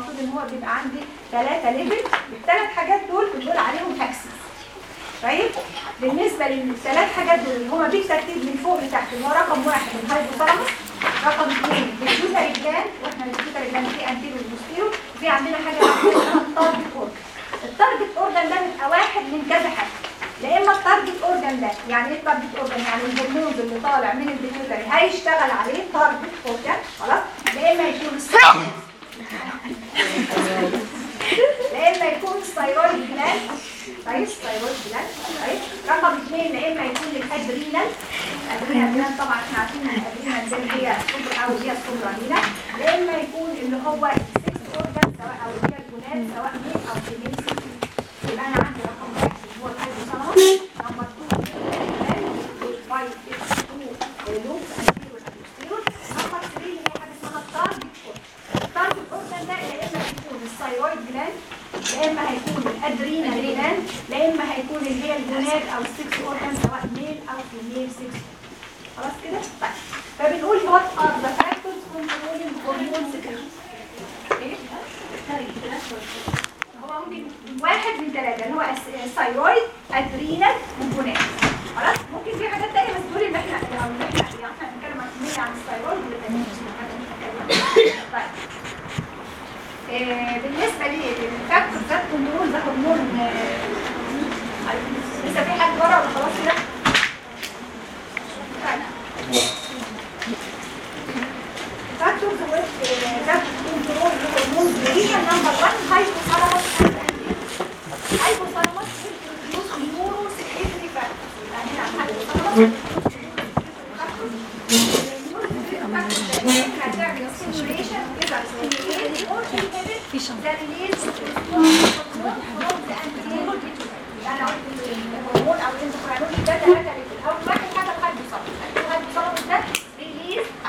المفروض إن هو بيبقى عندي ثلاثة level الثلاث حاجات دول بنقول عليهم axis طيب؟ بالنسبة للثلاث حاجات دول اللي هما بالترتيب من فوق لتحت اللي هو رقم واحد ال hypothalamus رقم اثنين ال pituitary gland وإحنا ال pituitary gland في anterior و posterior وفي عندنا حاجة اسمها ال target organ ال target organ ده بيبقى واحد من كذا حاجة. لا إما ال target organ ده يعني إيه ال target organ يعني الهرمون اللي طالع من ال pituitary هيشتغل عليه target organ خلاص؟ لا إما يكون لا اما يكون ال thyroid gland طيب thyroid gland طيب رقم اثنين لا إما يكون ال adrenal. ال adrenal طبعا إحنا عارفين إن الأدرينال اللي هي ال supra أو هي ال supra هنا لا إما يكون اللي هو ال sex organ سواء أو هي ال gland سواء male أو female يبقى أنا عندي رقم واحد هو ال hypothalamus number 2 5 2 lobe number 3 اللي هي حاجة اسمها ال target ال target organ ده يا اما يكون ال thyroid gland لا إما هيكون ال adrenal gland لا إما هيكون اللي هي ال gonad أو ال sex organ سواء male أو female sex خلاص كده؟ طيب. فبنقول what are the factors controlling hormone secretion هو ممكن واحد من ثلاثة اللي هو ال thyroid adrenal و gonad خلاص؟ ممكن في حاجات تانية بس دول اللي إحنا اللي يعني إحنا هنتكلم عن ال thyroid وال adrenal طيب. بالنسبة لل factor that control ده هرمون آه، لسه في حد ورا ولا خلاص كده؟ factor that control hormone secretion number 1 hypothalamus hypothalamus produce neurosecretory factor يعني هنا hypothalamus هتعمل stimulation كده stimulate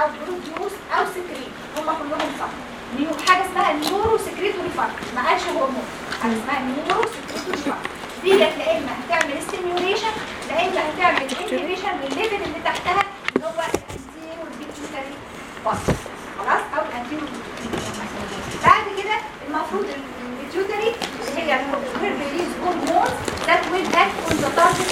أو produce أو secrete هم كلهم صح neuro حاجة اسمها neurosecretory factor ما قالش هرمون حاجة اسمها neurosecretory factor دي لا اما هتعمل stimulation لا اما هتعمل inhibition لل level اللي تحتها اللي هو ال anterior pituitary factor 따뜻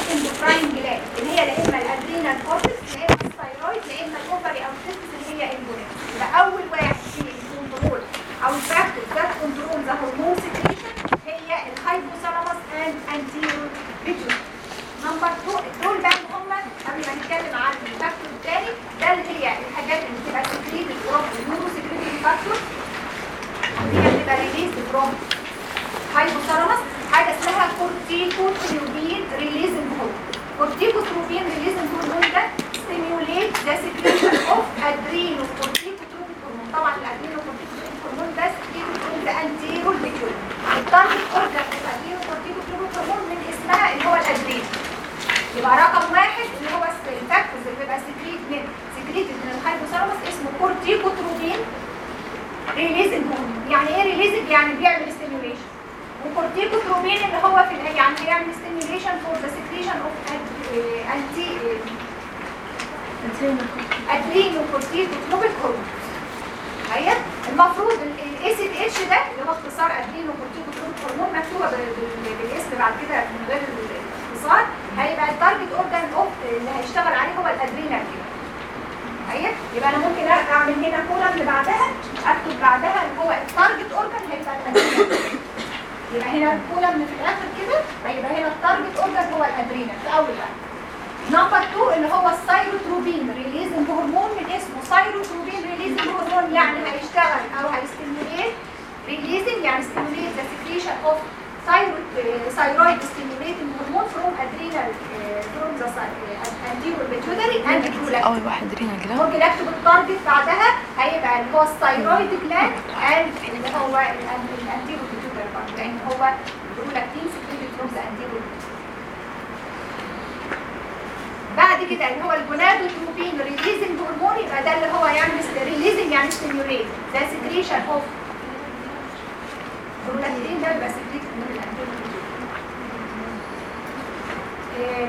بال- بالاسم بعد كده من غير الاختصار هيبقى ال target organ of اللي هيشتغل عليه هو ال adrenal طيب؟ يبقى أنا ممكن أعمل هنا column اللي بعدها أكتب بعدها اللي هو ال target organ هيبقى ال adrenal. يبقى هنا ال column في الآخر كده هيبقى هنا ال target organ هو ال adrenal. في أول واحد number 2 اللي هو ال thyrotropin releasing hormone من اسمه. thyrotropin releasing hormone يعني هيشتغل أو هي stimulate. releasing يعني stimulate the secretion of thyroid stimulating hormone from adrenal from the anterior pituitary and prolactin أول واحد جرام ممكن اكتب ال target بعدها هيبقى اللي هو ال thyroid gland and اللي هو ال anterior pituitary برضه لأن هو ال prolactin secreted from the anterior بعد كده اللي هو ال gonadotropin releasing hormone يبقى ده اللي هو يعني releasing يعني stimulate the secretion of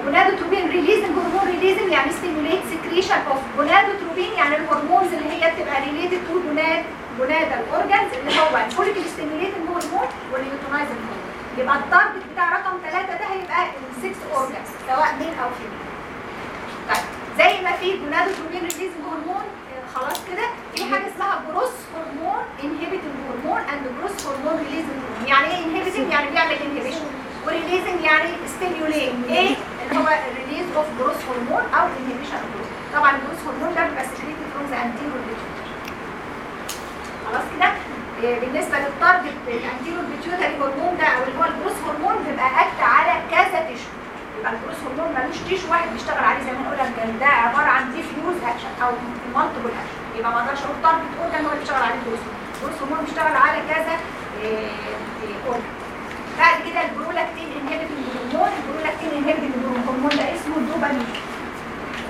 gonadotropin releasing hormone releasing يعني stimulate secretion of gonadotropin يعني ال hormones اللي هي بتبقى related to gonad gonadal organs اللي هو ال follicle stimulating hormone وال luteinizing hormone يبقى ال target بتاع رقم ثلاثة ده هيبقى ال sex organs سواء male أو female طيب زي ما في gonadotropin releasing hormone خلاص كده؟ في حاجة اسمها growth hormone inhibiting hormone and growth hormone releasing hormone يعني إيه inhibiting يعني بيعمل inhibition و releasing يعني stimulate إيه اللي هو ال release of growth hormone أو inhibition طبعا ال growth hormone ده بيبقى secreted from the anterior خلاص كده؟ بالنسبة لل target ال anterior pituitary hormone ده أو اللي هو ال growth hormone بيبقى act على كذا tissue يبقى ال growth hormone ملوش tissue واحد بيشتغل عليه زي ما نقول لك ده عبارة عن diffuse action أو multiple action يبقى ما أقدرش أقول target organ هو اللي بيشتغل عليه هرمون ال growth hormone بيشتغل على كذا organ بعد كده ال prolactin inhibiting hormone ال prolactin inhibiting hormone. ده اسمه الدوبامين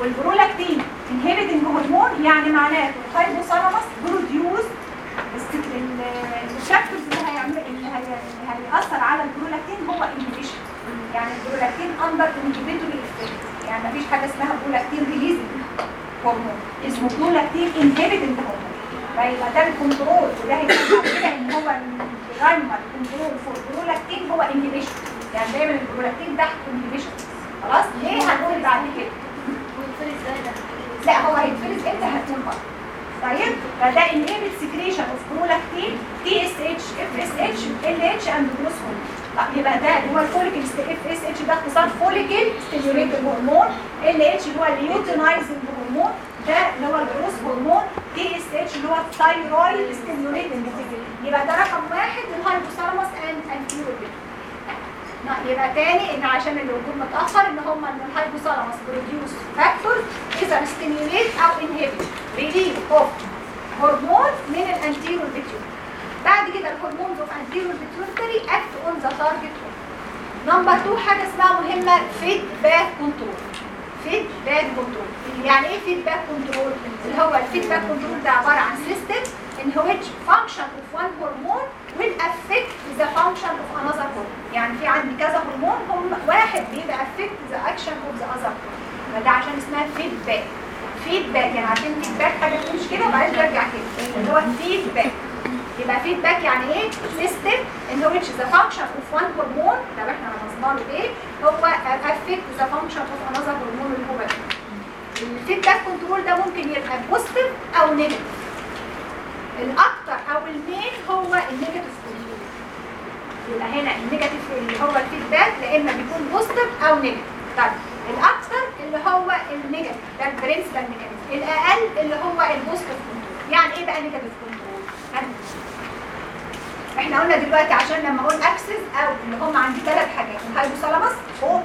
وال prolactin inhibiting hormone يعني معناته ال hypothalamus produce ال factors اللي هيعمل اللي هي- اللي هيأثر على البرولاكتين هو inhibition يعني ال prolactin under inhibitory effect يعني مفيش حاجة اسمها prolactin releasing hormone اسمه prolactin inhibiting hormone فيبقى ده ال control وده هيبقى كده إن هو ال primary control for prolactin هو inhibition يعني دايما البرولاكتين تحت inhibition خلاص؟ ليه هنقول بعد كده؟ لا هو هيتفرز إمتى هتقول بقى طيب؟ فده inhibit secretion of prolactin تي اس اتش اف اس اتش ال اتش اند جروس هرمون يبقى ده اللي هو ال follicle FSH ده اختصار follicle stimulating hormone LH اللي هو ال luteinizing hormone ده اللي هو ال growth hormone TSH اللي هو ال thyroid stimulating يبقى ده رقم واحد ال hypothalamus and anterior يبقى تاني إن عشان الوجود متأخر إن هم ال hypothalamus produce factors either stimulate أو inhibit release of hormone من ال anterior pituitary بعد كده ال hormones of anterior pituitary act on the target number 2 حاجة اسمها مهمة feedback control feedback control يعني إيه feedback control اللي هو ال feedback control ده عبارة عن system in which function of one hormone will affect the function of another hormone. يعني في عندي كذا هرمون هم واحد بيبقى affect the action of the other. hormone فده عشان اسمها feedback feedback يعني عارفين feedback حاجة تمشي كده وبعدين ترجع كده. اللي هو feedback يبقى feedback يعني إيه؟ system in which the function of one hormone لو إحنا رمزنا له إيه هو affect the function of another hormone اللي هو. ال feedback control ده ممكن يبقى positive أو negative الأكتر أو ال main هو ال negative control يبقى هنا ال negative اللي هو ال feedback لا إما بيكون positive أو negative طيب الاكثر اللي هو ال negative ده ال principal mechanism الأقل اللي هو ال positive control يعني إيه بقى negative control إحنا قلنا دلوقتي عشان لما أقول axis أو اللي هم عندي ثلاث حاجات ال hypothalamus فوق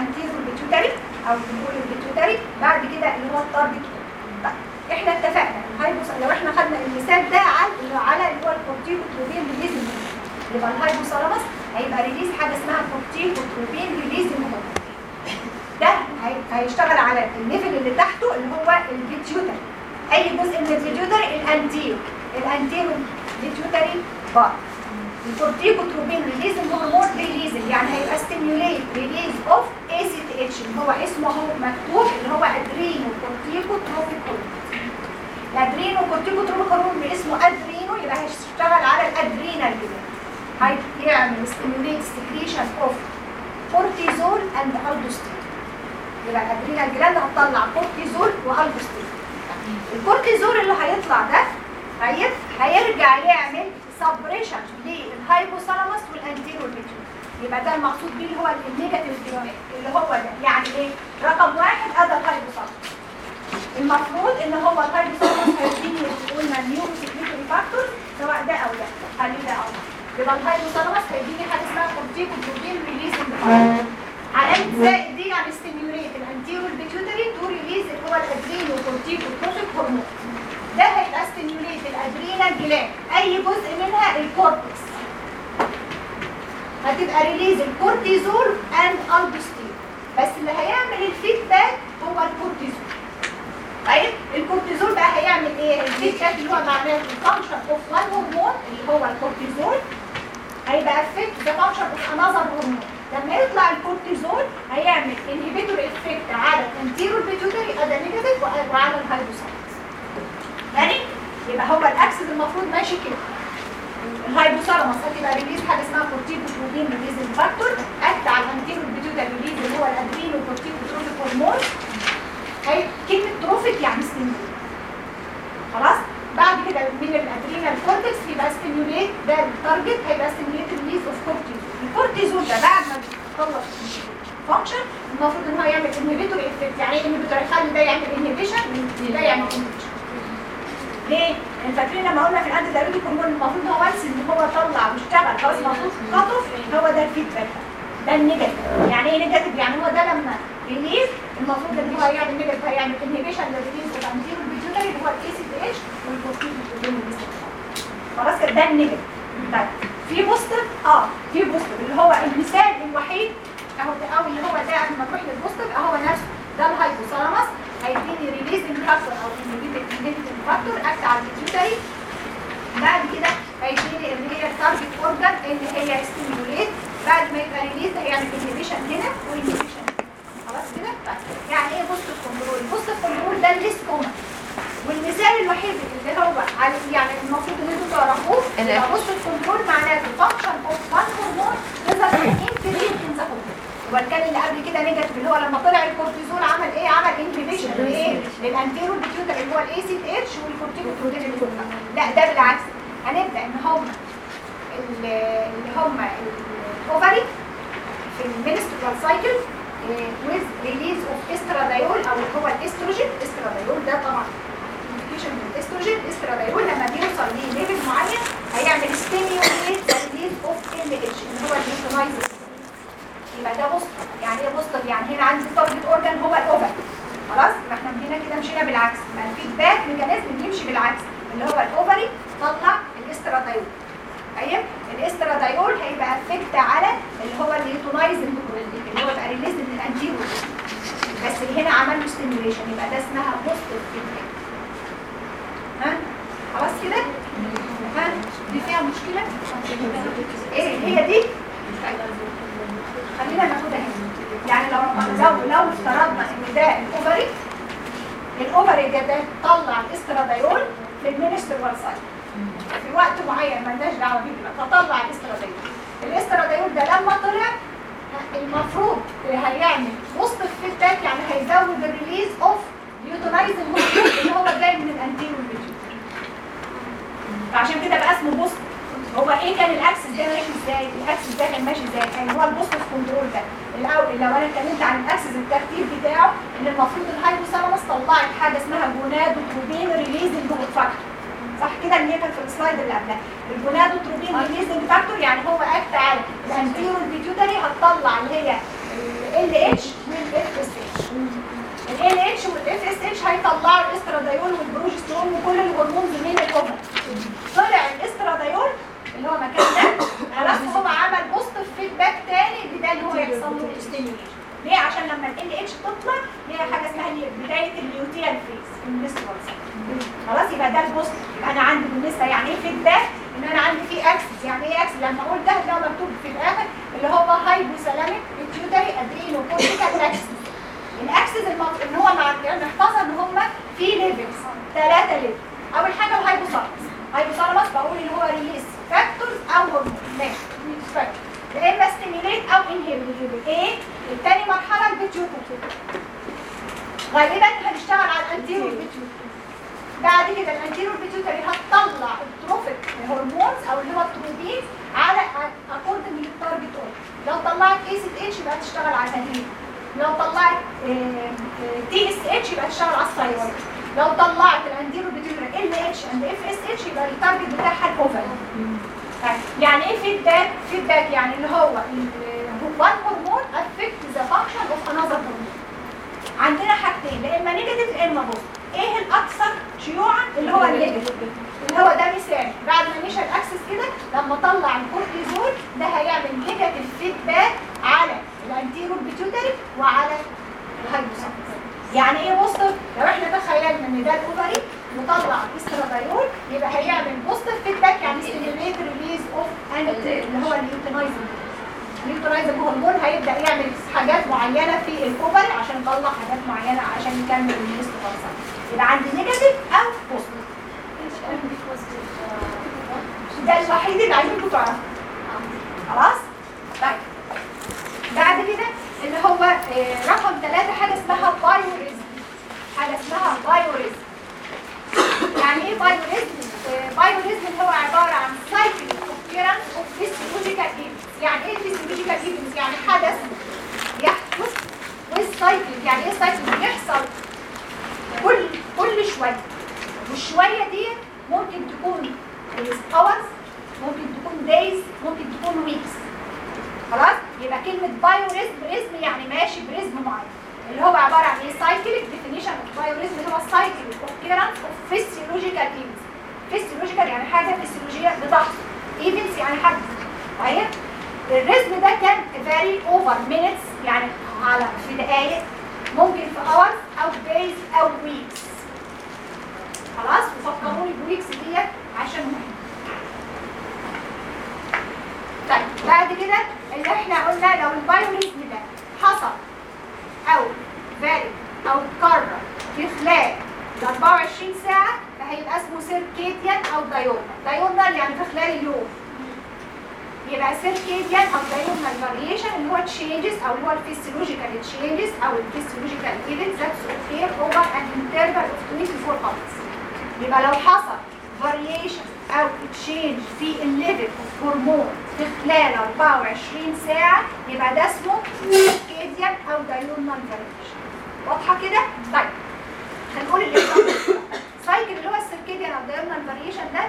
anterior pituitary أو بنقول ال pituitary بعد كده اللي هو ال target طيب إحنا اتفقنا ال hypo لو إحنا خدنا المثال ده على على اللي هو ال corticotropin release يبقى ال hypothalamus هيبقى release حاجة اسمها corticotropin release ده هي- هيشتغل على ال level اللي تحته اللي هو البيتيوتري أي جزء من البيتيوتري الانتيرو الانتيرو بيتيوتري بار الكورتيكوتروبين ريليز هرمون ريليز يعني هيبقى stimulate release of ACTH اللي هو اسمه اهو مكتوب اللي هو adrenocorticotrophic hormone ال adrenocorticotrophic hormone اسمه adreno يبقى هيشتغل على ال adrenal gland هيعمل stimulate secretion of cortisol and aldosterone يبقى ال adrenal gland هتطلع cortisol و aldosterone ال cortisol اللي هيطلع ده هيرجع يعمل suppression لل hypothalamus وال anterior pituitary يبقى ده المقصود بيه هو ال negative اللي هو ده يعني إيه؟ رقم واحد ادى ال hypothalamus المفروض إن هو ال hypothalamus هيديني قلنا neurosecretory factor سواء ده أو ده. خليه ده أو ده. يبقى ال hypothalamus هيديني حاجة اسمها corticotropin releasing علامه زائد دي يعني stimulate ال anterior pituitary to release اللي هو ال adrenocorticotrophic hormone ده هيبقى stimulate ال adrenal gland أي جزء منها؟ ال cortex. هتبقى release ال cortisol and aldosterone بس اللي هيعمل ال feedback هو الكورتيزول. طيب الكورتيزول بقى هيعمل إيه؟ ال feedback اللي هو معناه ال function of one hormone اللي هو الكورتيزول. هيبقى affect the function of another hormone لما يطلع الكورتيزول هيعمل inhibitory effect على ال anterior pituitary ادا negative وعلى ال hypothalamus يعني يبقى هو ال axis المفروض ماشي كده. ال hypothalamus هتبقى release حاجة اسمها corticotropin release factor act على ال anterior pituitary release اللي هو ال adrenocorticotrophic hormone هي كلمة trophic يعني stimulate خلاص؟ بعد كده من ال adrenal cortex يبقى stimulate ده ال target هيبقى stimulate release of cortisol ال cortisol ده بعد ما يخلص function المفروض إن هو يعمل inhibitory effect يعني inhibitory يخلي ده يعمل inhibition ده يعمل inhibition ليه؟ انت فاكرين لما قلنا في ال antidiuretic hormone المفروض هو once إن هو طلع واشتغل خلاص المفروض خطف هو ده ال feedback. ده ال negative. يعني إيه negative؟ يعني هو ده لما release المفروض إن هو يعمل negative. هيعمل inhibition لل release anterior pituitary اللي هو ال ACTH والبروتين خلاص كده ده ال negative. طيب في positive آه في positive اللي هو المثال الوحيد أهو ده أو اللي هو ده لما تروح لل positive أهو نفسه. ده ال hypothalamus هيديني releasing factor أو inhibiting factor act على ال pituitary بعد كده هيديني اللي هي ال target organ اللي هي stimulate بعد ما يبقى release هيعمل inhibition هنا و inhibition خلاص كده؟ طيب. يعني إيه positive control positive control ده ال least common والمثال الوحيد اللي هو على يعني المفروض إن أنتوا تعرفوه يبقى positive control معناه ال function of one hormone result in increase in the والكان اللي قبل كده negative اللي هو لما طلع الكورتيزول عمل إيه؟ عمل inhibition لايه لل anterior pituitary اللي هو ال ACTH وال corticotropin لا ده بالعكس. هنبدأ إن هم اللي هم ال ovary في ال menstrual cycle with release of estradiol أو اللي هو الاستروجين الاستراديول ده طبعا modification من الاستروجين الاستراديول لما بيوصل لل level معين هيعمل stimulate release of LH اللي هو النيوترونايزر يبقى ده positive. يعني إيه positive؟ يعني هنا عندي target organ هو ال ovary خلاص؟ يبقى إحنا هنا كده مشينا بالعكس. يبقى ال feedback mechanism بيمشي بالعكس. اللي هو ال ovary طلع طيب؟ الاستراديول هيبقى effect على اللي هو ال luteinizing اللي هو يبقى release من ال anterior بس اللي هنا عمل له stimulation يبقى ده اسمها positive feedback ها؟ خلاص كده؟ ها؟ دي فيها مشكلة؟ إيه هي دي؟ طيب. خلينا ناخدها هنا. يعني لو لو لو افترضنا إن ده ال ovary ال ovary ده ده طلع الاستراديول في ال menstrual cycle في وقت معين مالناش دعوة بيه فطلع ال estradiol. ال estradiol ده لما طلع المفروض هيعمل positive feedback يعني هيزود ال release of luteinizing اللي هو جاي من ال anterior فعشان كده بقى اسمه positive هو إيه كان ال axis ده ماشي إزاي؟ ال axis ده كان ماشي إزاي؟ كان هو ال positive control ده. الأول لو أنا اتكلمت عن ال axis الترتيب بتاعه إن المفروض ال hypothalamus طلعت حاجة اسمها gonadotropin releasing factor صح كده؟ اللي هي كانت في ال slide اللي قبلها. ال gonadotropin releasing factor يعني هو act على ال anterior pituitary هتطلع اللي هي LH وال FSH LH وال FSH هيطلعوا الاستراديول والبروجسترون وكل ال hormones من ال ovary طلع الاستراديول اللي هو مكان ده خلاص هو عمل positive feedback تاني لده اللي هو يحصل له ليه؟ عشان لما LH تطلع ليها حاجة اسمها بدايه ال luteal phase خلاص يبقى ده ال positive يبقى أنا عندي بالنسبة يعني إيه feedback إن أنا عندي في axis يعني إيه axis لما أقول ده ده مكتوب في الآخر اللي هو hypothalamic pituitary adrenocortical axis ال axis إن هو يعني نحفظها إن هم في levels ثلاثة level أول حاجة ال hypothalamus hypothalamus بقول ان هو release أو هرمون ماشي يا إما stimulate أو inhibit إيه؟ الثاني مرحلة ال pituitary غالبا هنشتغل على ال anterior pituitary بعد كده ال anterior pituitary هتطلع ال trophic hormones أو اللي هو ال tropin على according لل target organ لو طلعت ACTH يبقى تشتغل على الهيم لو طلعت TSH يبقى تشتغل على ال thyroid لو طلعت ال anterior pituitary LH and FSH يبقى ال target بتاعها ال ovary يعني إيه feedback feedback يعني اللي هو one hormone affect the function of another hormone عندنا حاجتين لا إما negative لا إما positive إيه الأكثر شيوعا؟ اللي هو ال negative اللي هو ده مثال. بعد ما مشى ال axis كده لما طلع الكورتيزول ده هيعمل negative feedback على ال anterior pituitary وعلى ال hypothalamus يعني إيه positive لو إحنا تخيلنا إن ده ال ovary وطلع استرادايول يبقى هيعمل positive feedback يعني stimulate release of اللي هو ال luteinizing ال luteinizing hormone هيبدأ يعمل حاجات معينة في ال ovary عشان يطلع حاجات معينة عشان يكمل النست يبقى عندي negative أو positive ده الوحيد اللي عايزينكم تعرفوا خلاص؟ طيب. بعد كده اللي هو آه، رقم ثلاثة حاجة اسمها biorhythm حاجة اسمها biorhythm يعني إيه biorhythm؟ biorhythm اللي هو عبارة عن cyclic occurrence of physiological events يعني إيه physiological events؟ يعني حدث يحدث وال cycle يعني إيه cycle؟ بيحصل كل كل شوية والشوية دي ممكن تكون hours ممكن تكون days ممكن تكون weeks خلاص يبقى كلمة biorhythm rhythm يعني ماشي ب rhythm معين اللي هو عبارة عن إيه؟ cyclic definition of biorhythm اللي هو cyclic occurrence of physiological events physiological يعني حاجة فيسيولوجية بتحصل events يعني حدث طيب؟ ال rhythm ده can vary over minutes يعني على في دقائق ممكن في hours أو days أو weeks. خلاص؟ وفكروني بويكس ديت عشان مهم. طيب بعد كده اللي إحنا قلنا لو ال biorhythm ده حصل. أو vary أو اتكرر في خلال ال 24 ساعة فهيبقى اسمه circadian أو diurnal diurnal يعني في خلال اليوم. يبقى circadian أو diurnal variation اللي هو changes أو اللي هو ال physiological changes أو ال physiological events that occur over an interval of 24 hours. يبقى لو حصل variation أو change في ال level of hormone في خلال 24 ساعة يبقى ده اسمه circadian أو diurnal variation واضحة كده؟ طيب هنقول ال example cycle اللي هو ال circadian أو diurnal variation ده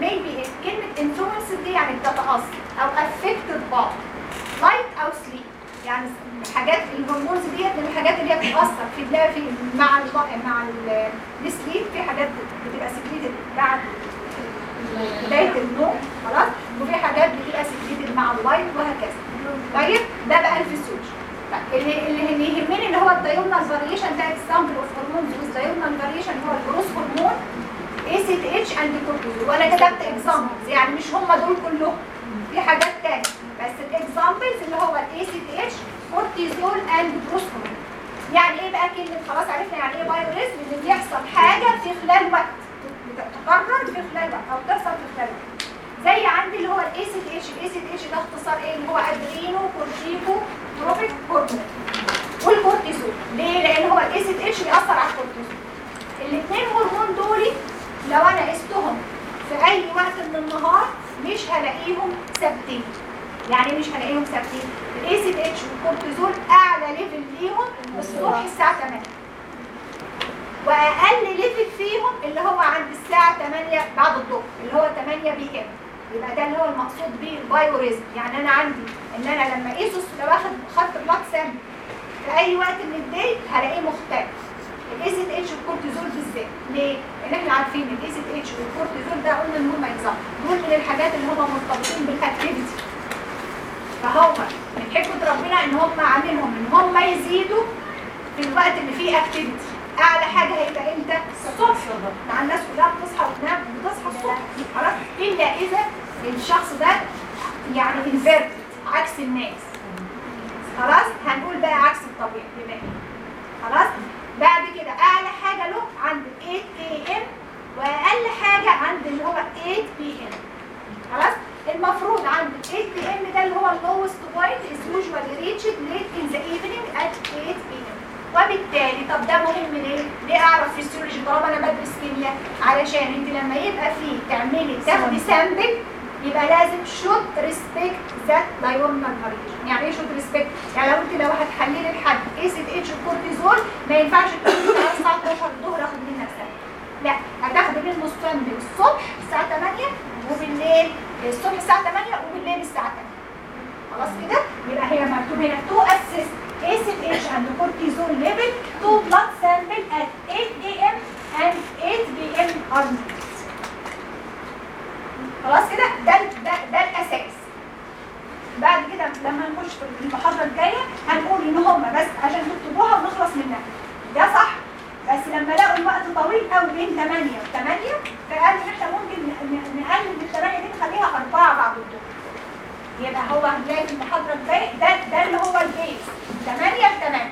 maybe كلمة influence دي يعني بتتأثر أو affected by light أو sleep يعني الحاجات ال hormones ديت من الحاجات اللي هي بتأثر في في مع مع ال- ال sleep في حاجات بتبقى secreted بعد بداية النوم خلاص؟ وفي حاجات بتبقى secreted مع ال light وهكذا. طيب ده بقى الفسيولوجي طيب اللي اللي اللي يهمني اللي هو ال diurnal variation ده example of hormones with diurnal variation هو ال growth hormone ACTH and cortisol وأنا كتبت examples يعني مش هم دول كلهم. في حاجات تانية. بس ال examples اللي هو ال ACTH cortisol and growth hormone. يعني إيه بقى كلمة؟ خلاص عرفنا يعني إيه biorhythm إن بيحصل حاجة في خلال وقت. بتتكرر في خلال أو بتحصل في خلال. زي عندي اللي هو ال ACTH ال ACTH ده اختصار إيه؟ اللي هو adrenocorticotrophic hormone وال cortisol. ليه؟ لأن هو ال ACTH بيأثر على الكورتيزول. الاثنين هرمون دول لو أنا قستهم في أي وقت من النهار مش هلاقيهم ثابتين. يعني مش هلاقيهم ثابتين. ال ACTH وال cortisol أعلى level ليهم الصبح الساعة 8 وأقل level فيهم اللي هو عند الساعة 8 بعد الظهر اللي هو 8 PM يبقى ده اللي هو المقصود بيه ال biorhythm. يعني أنا عندي إن أنا لما اقيس لو اخد خدت blood sample في أي وقت من الليل هلاقيه مختلف. ال ACTH وال cortisol بالذات. ليه؟ لأن إحنا عارفين ال ACTH وال cortisol ده قلنا ان هم example دول من الحاجات اللي هم مرتبطين بال activity فهو من حكمة ربنا إن هم عاملهم إن هم يزيدوا في الوقت اللي فيه activity أعلى حاجة هيبقى إمتى؟ الصبح. مع الناس كلها بتصحى وتنام بتصحى الصبح. خلاص؟ إلا إذا الشخص ده يعني invert عكس الناس. خلاص؟ هنقول بقى عكس الطبيعي بما خلاص؟ بعد كده أعلى حاجة له عند 8 AM وأقل حاجة عند اللي هو 8 PM خلاص؟ المفروض عند 8 PM ده اللي هو ال lowest point is usually reached late in the evening at 8 P وبالتالي طب ده مهم ليه؟ ليه أعرف فيسيولوجي طالما أنا بدرس كيمياء علشان أنت لما يبقى فيه تعملي تاخدي sample يبقى لازم should respect that diurnal variation يعني إيه should respect يعني لو أنت لو هتحللي لحد اي سي اتش كورتيزول ما ينفعش له الساعة 12 الظهر آخد منها sample لا هتاخدي منه sample الصبح الساعة 8 وبالليل الصبح الساعة 8 وبالليل الساعة 8 خلاص كده؟ يبقى هي مكتوب هنا تو اسيس ACTH and cortisol level to blood sample at 8 a.m. and 8 p.m. are. خلاص كده ده ده ده الأساس بعد كده لما نخش في المحاضرة الجاية هنقول إن هم بس عشان تكتبوها ونخلص منها ده صح بس لما لقوا الوقت طويل قوي بين 8 و 8 فقالوا ان إحنا ممكن نقلل من 8 دي نخليها 4 بعد الظهر يبقى هو هنلاقي في المحاضرة الجاية ده ده اللي هو البيس 8 ل 8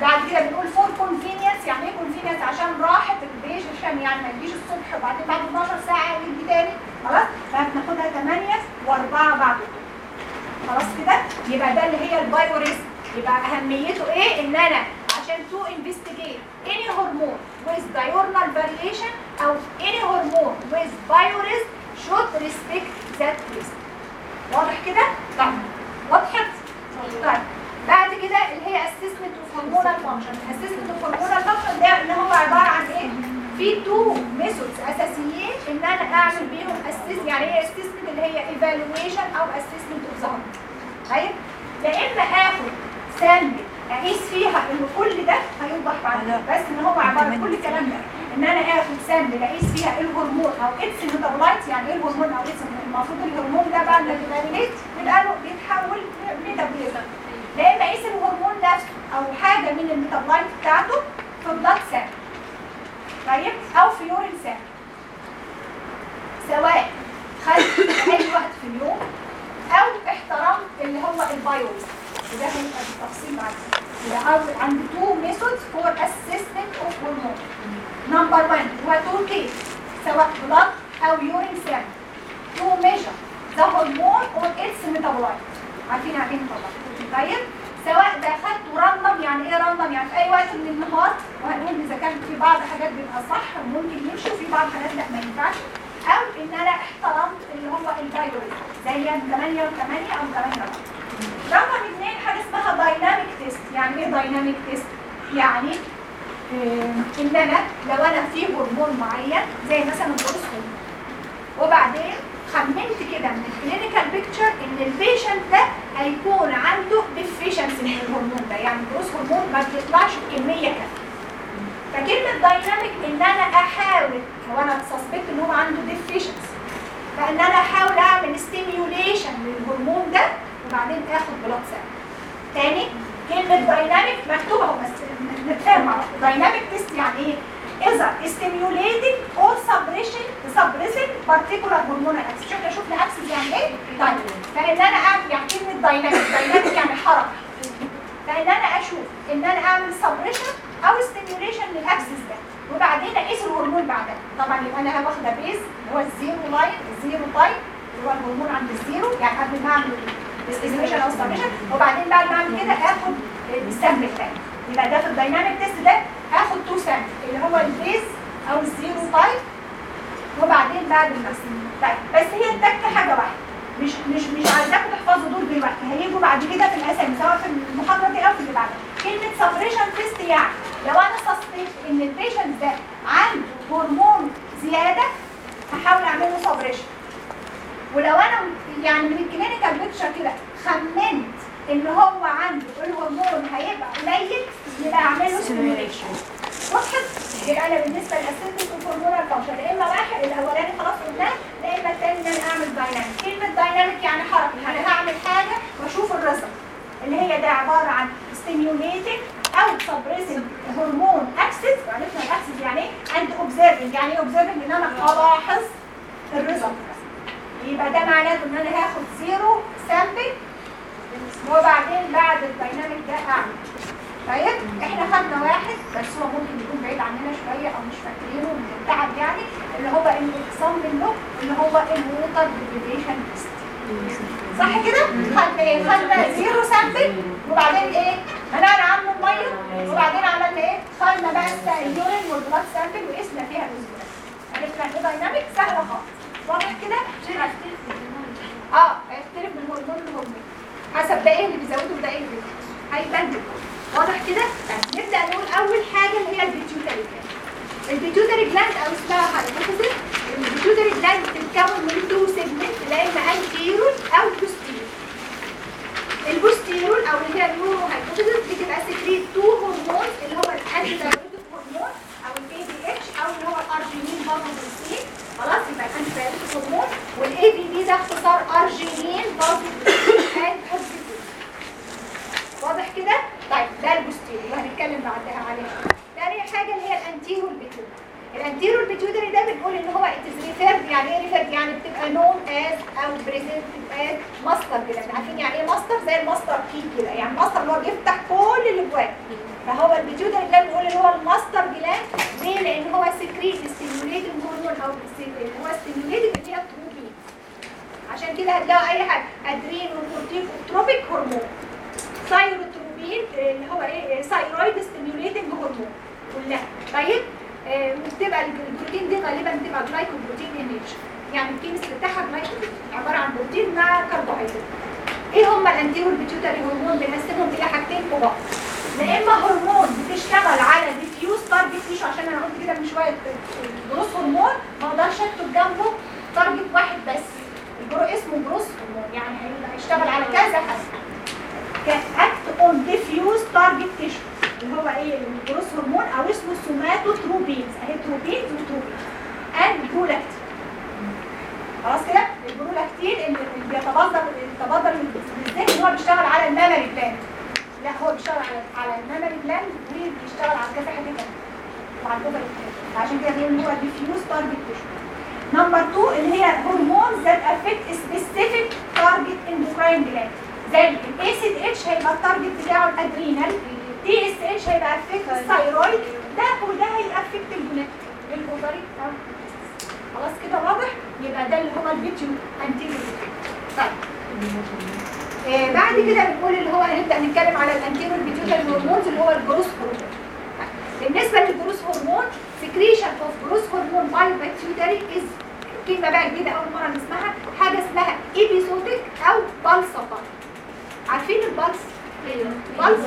بعد كده بنقول for convenience يعني إيه convenience عشان راحة البيج عشان يعني ما تجيش الصبح وبعدين بعد 12 ساعة يجي تاني. خلاص؟ فهناخدها 8 و4 بعد خلاص كده؟ يبقى ده اللي هي ال biorhythm يبقى أهميته إيه؟ إن أنا عشان to investigate any hormone with diurnal variation أو any hormone with biorhythm should respect that rhythm. واضح كده؟ طيب. وضحت؟ طيب. بعد كده اللي هي assessment of hormonal function assessment of hormonal function ده ان هو عبارة عن إيه؟ في two methods أساسيين إن أنا أعمل بيهم assess يعني إيه assessment اللي هي evaluation أو assessment of the طيب؟ يا إما آخد sample أقيس فيها ان كل ده هيوضح بعد بس إن هو عبارة كل الكلام ده. إن أنا آخد sample أقيس فيها الهرمون أو its metabolite يعني إيه الهرمون أو its المفروض الهرمون ده بعد ما بيبقى بيتحول metabolism يا اما الهرمون نفسه أو حاجة من ال metabolite بتاعته في blood sample طيب؟ أو في urine sample سواء خدت أي وقت في اليوم أو احترمت اللي هو البايوز وده هيبقى بالتفصيل بعد كده عند two methods for assessment of hormone number 1 هو to take سواء blood أو urine sample to measure the hormone or its metabolite عارفين عارفين طبعا. طيب؟ سواء ده خدته random يعني إيه random يعني في أي وقت من النهار وهنقول إذا كان في بعض حاجات بيبقى صح وممكن يمشي وفي بعض حاجات لا ما ينفعش. أو إن أنا احترمت اللي هو ال biorhythm زي 8 و8 أو 8 رقم اثنين حاجة اسمها dynamic test يعني إيه dynamic test يعني آه، إن أنا لو أنا في هرمون معين زي مثلا ال growth hormone وبعدين خمنت كده من ال clinical picture ان ال patient ده هيكون عنده deficiency من الهرمون ده يعني ال growth hormone ما بيطلعش بكميه كافيه فكلمه dynamic ان أنا احاول هو أنا suspect ان هو عنده deficiency فان أنا احاول اعمل stimulation للهرمون ده وبعدين اخد blood sample تاني كلمه dynamic مكتوبه اهو بس نتفاهم بعض dynamic test يعني إيه إذا stimulating or suppression suppressing particular hormonal axis شوف أشوف axis يعني إيه؟ طيب فان أنا أعمل يعني كلمة dynamic. dynamic يعني حركة. فان أنا أشوف إن أنا أعمل suppression أو stimulation لل axis ده. وبعدين اقيس الهرمون بعدها؟ طبعا يبقى أنا واخده base هو ال zero line ال zero time اللي هو الهرمون عند ال zero يعني قبل ما أعمل stimulation أو suppression وبعدين بعد ما أعمل كده آخد ال sample تاني يبقى ده في ال dynamic test ده هاخد two sample اللي هو ال base أو ال zero time وبعدين بعد المسلم طيب بس هي التكه حاجة واحدة. مش مش مش عايزاكم تحفظوا دول دلوقتي. هيجوا بعد كده في الأسامي سواء في المحاضرة دي أو في اللي بعدها. كلمة suppression test يعني لو أنا suspect إن ال patient ده عنده هرمون زيادة هحاول اعمل له suppression ولو أنا يعني من ال clinical picture كده خمنت إن هو عنده الهرمون هيبقى قليل يبقى اعمل له stimulation وضحت يبقى أنا بالنسبة لل assessment ال hormonal function يا إما واحد الأولاني خلاص قلناه يا إما الثاني ان أنا أعمل dynamic كلمة dynamic يعني حركة يعني هعمل حاجة وأشوف ال result اللي هي ده عبارة عن stimulating أو suppressing hormone axis. وعرفنا ال axis يعني إيه؟ and observing يعني إيه observing إن أنا ألاحظ ال result يبقى ده معناته إن أنا هاخد zero sample وبعدين بعد ال dynamic ده أعمل طيب إحنا خدنا واحد بس هو ممكن يكون بعيد عننا شوية أو مش فاكرينه من التعب يعني اللي هو الاقسام منه اللي هو ال water deprivation test صح كده؟ خدنا إيه؟ خدنا zero sample وبعدين إيه؟ منعنا عنه الميه وبعدين عملنا إيه؟ خدنا بقى ال urine وال blood sample وقسنا فيها الأسبوع عرفنا ال hemodynamic سهلة خالص واضح كده؟ آه هيختلف من هرمون لهرمون حسب ده إيه اللي بيزوده وده إيه اللي هيبدل واضح كده؟ طيب نبدأ نقول أول حاجة اللي هي ال pituitary ال pituitary gland أو اسمها hypophysis ال pituitary gland بتتكون من two segment يا اما anterior أو posterior ال posterior أو اللي هي ال neurohypophysis بتبقى secrete two hormones اللي هو ال antidiuretic hormone أو ال ADH أو اللي هو ال arginine vasopressin خلاص يبقى ال antidiuretic hormone وال AVP ده اختصار arginine vasopressin واضح كده؟ طيب ده ال posterior وهنتكلم بعدها عليها تاني حاجة اللي هي ال anterior pituitary ال anterior pituitary ده بنقول إن هو it's referred يعني إيه referred يعني بتبقى known as أو presented as master كده. عارفين يعني إيه ماستر زي ال master key كده. يعني الماستر اللي هو بيفتح كل اللي جواه. فهو ال pituitary ده بنقول إن هو ال master gland ليه لأن هو secrete stimulating hormone أو اللي هو stimulating اللي هي عشان كده هتلاقوا أي حاجة. adrenal corticotropic hormone thyrotropin اللي هو إيه thyroid stimulating hormone كلها. طيب؟ آه، وبتبقى البروتين دي غالبا بتبقى glycoprotein in nature يعني ال chemistry بتاعها glycoprotein عبارة عن بروتين مع كربوهيدرات إيه هم ال anterior pituitary hormone بنقسمهم إلى حاجتين كبار. يا إما هرمون بتشتغل على diffuse target tissue عشان أنا قلت كده من شوية ال growth hormone ما أقدرش أكتب جنبه target واحد بس. اسمه جروس هرمون يعني هيشتغل على كذا حاجة. كاكت اون ديفيوز تارجت تيشو اللي هو إيه؟ الجروس هرمون أو اسمه سوماتوتروبينز أهي تروبينز وتروبينز اند برولاكتين خلاص كده؟ البرولاكتين اللي بيتبادر التبادر بالذات إن هو بيشتغل على المامري بلاند لا هو بيشتغل على على المامري بلاند وبيشتغل على كذا حاجة الاوفر عشان كده إن هو diffuse target tissue number 2 اللي هي hormones that affect specific target endocrine gland زي ال ACTH هيبقى ال target بتاعه ال adrenal. TSH هيبقى affect ال thyroid ده وده ه affect ال gonads ال ovary أو خلاص كده واضح؟ يبقى ده اللي هو ال pituitary anterior طيب. آه بعد كده بنقول اللي هو هنبدا نتكلم على ال anterior pituitary hormones اللي هو ال growth hormone. بالنسبة لل growth hormone secretion of growth hormone by pituitary is كلمة بقى جديدة أول مرة نسمعها حاجة اسمها episodic أو pulsatile عارفين ال pulse؟ ال pulse؟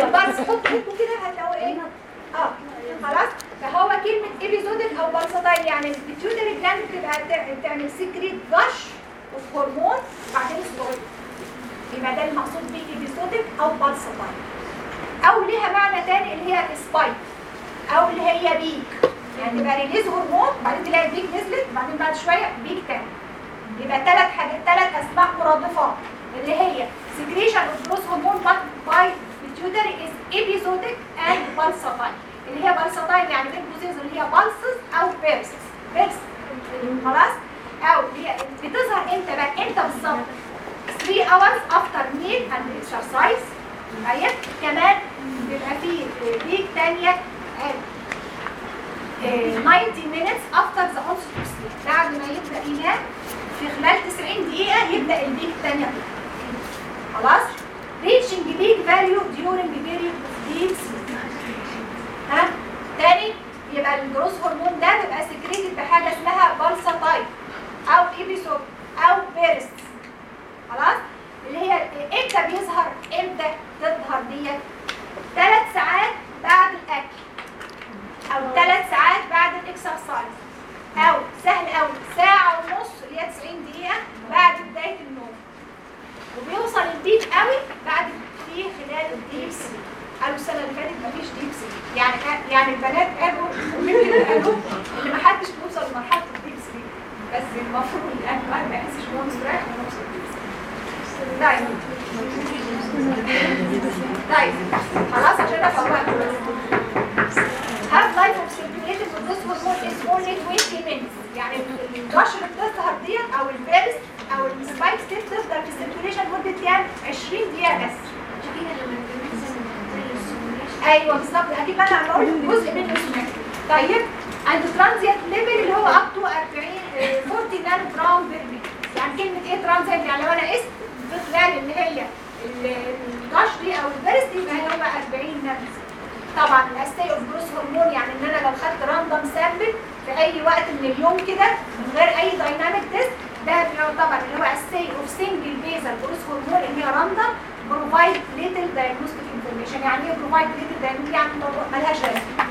ال pulse حطوا ايدكم كده هتلاقوا إيه؟ آه خلاص. فهو كلمة episodic أو pulsatile يعني ال pituitary gland بتبقى تع- تعمل secrete gush of hormone بعدين الصغير. يبقى ده المقصود بيه episodic أو pulsatile أو ليها معنى تاني اللي هي spike أو اللي هي peak يعني تبقى release hormone بعدين تلاقي peak نزلت بعدين بعد شوية peak تاني. يبقى ثلاث حاجات ثلاث أسماء مرادفات اللي هي secretion of growth hormone by pituitary is episodic and pulsatile اللي هي pulsatile يعني بين قوسين اللي هي pulses أو bursts bursts خلاص أو بتظهر إمتى بقى إمتى بالظبط 3 hours after meal and exercise طيب كمان بيبقى فيه بيك آه، 90 minutes after the onset of sleep بعد ما يبدأ ينام في خلال 90 دقيقة يبدأ البيك الثانية خلاص؟ reaching peak value during period of deep sleep ها؟ تاني يبقى ال growth hormone ده بيبقى secreted بحاجة اسمها pulsatile أو episode أو burst خلاص؟ اللي هي إمتى بيظهر؟ إمتى تظهر ديت؟ ثلاث ساعات بعد الأكل أو ثلاث ساعات بعد ال exercise أو سهل قوي ساعة ونص اللي هي 90 دقيقة بعد بداية النوم. وبيوصل ال peak قوي بعد في خلال الديب سليب قالوا السنة اللي فاتت مفيش ديب سليب يعني يعني البنات قالوا والبنت قالوا إن ما حدش بيوصل لمرحلة الديب سليب بس المفروض الان الواحد ما يحسش ان هو مستريح يوصل الديب سليب طيب. طيب. خلاص عشان life of circulating with this is ornate pigments يعني القشر بتظهر ديت أو البيرس أو ال spikes دي بتفضل في ال circulation مدة يعني 20 دقيقه بس. أيوه بالظبط أكيد أنا عم بقول جزء منه سماك طيب عند transient level اللي هو up to 40 40 nanogram per يعني كلمة إيه transient يعني لو أنا قست بخلال اللي هي القشر دي أو ال bursts دي يبقى هو 40 نانو طبعا ال assay of growth hormone يعني إن أنا لو خدت random sample في أي وقت من اليوم كده من غير أي dynamic test ده يعتبر اللي هو assay of single basal growth hormone اللي هي random provide little diagnostic information يعني إيه provide little diagnostic يعني ملهاش لازمة.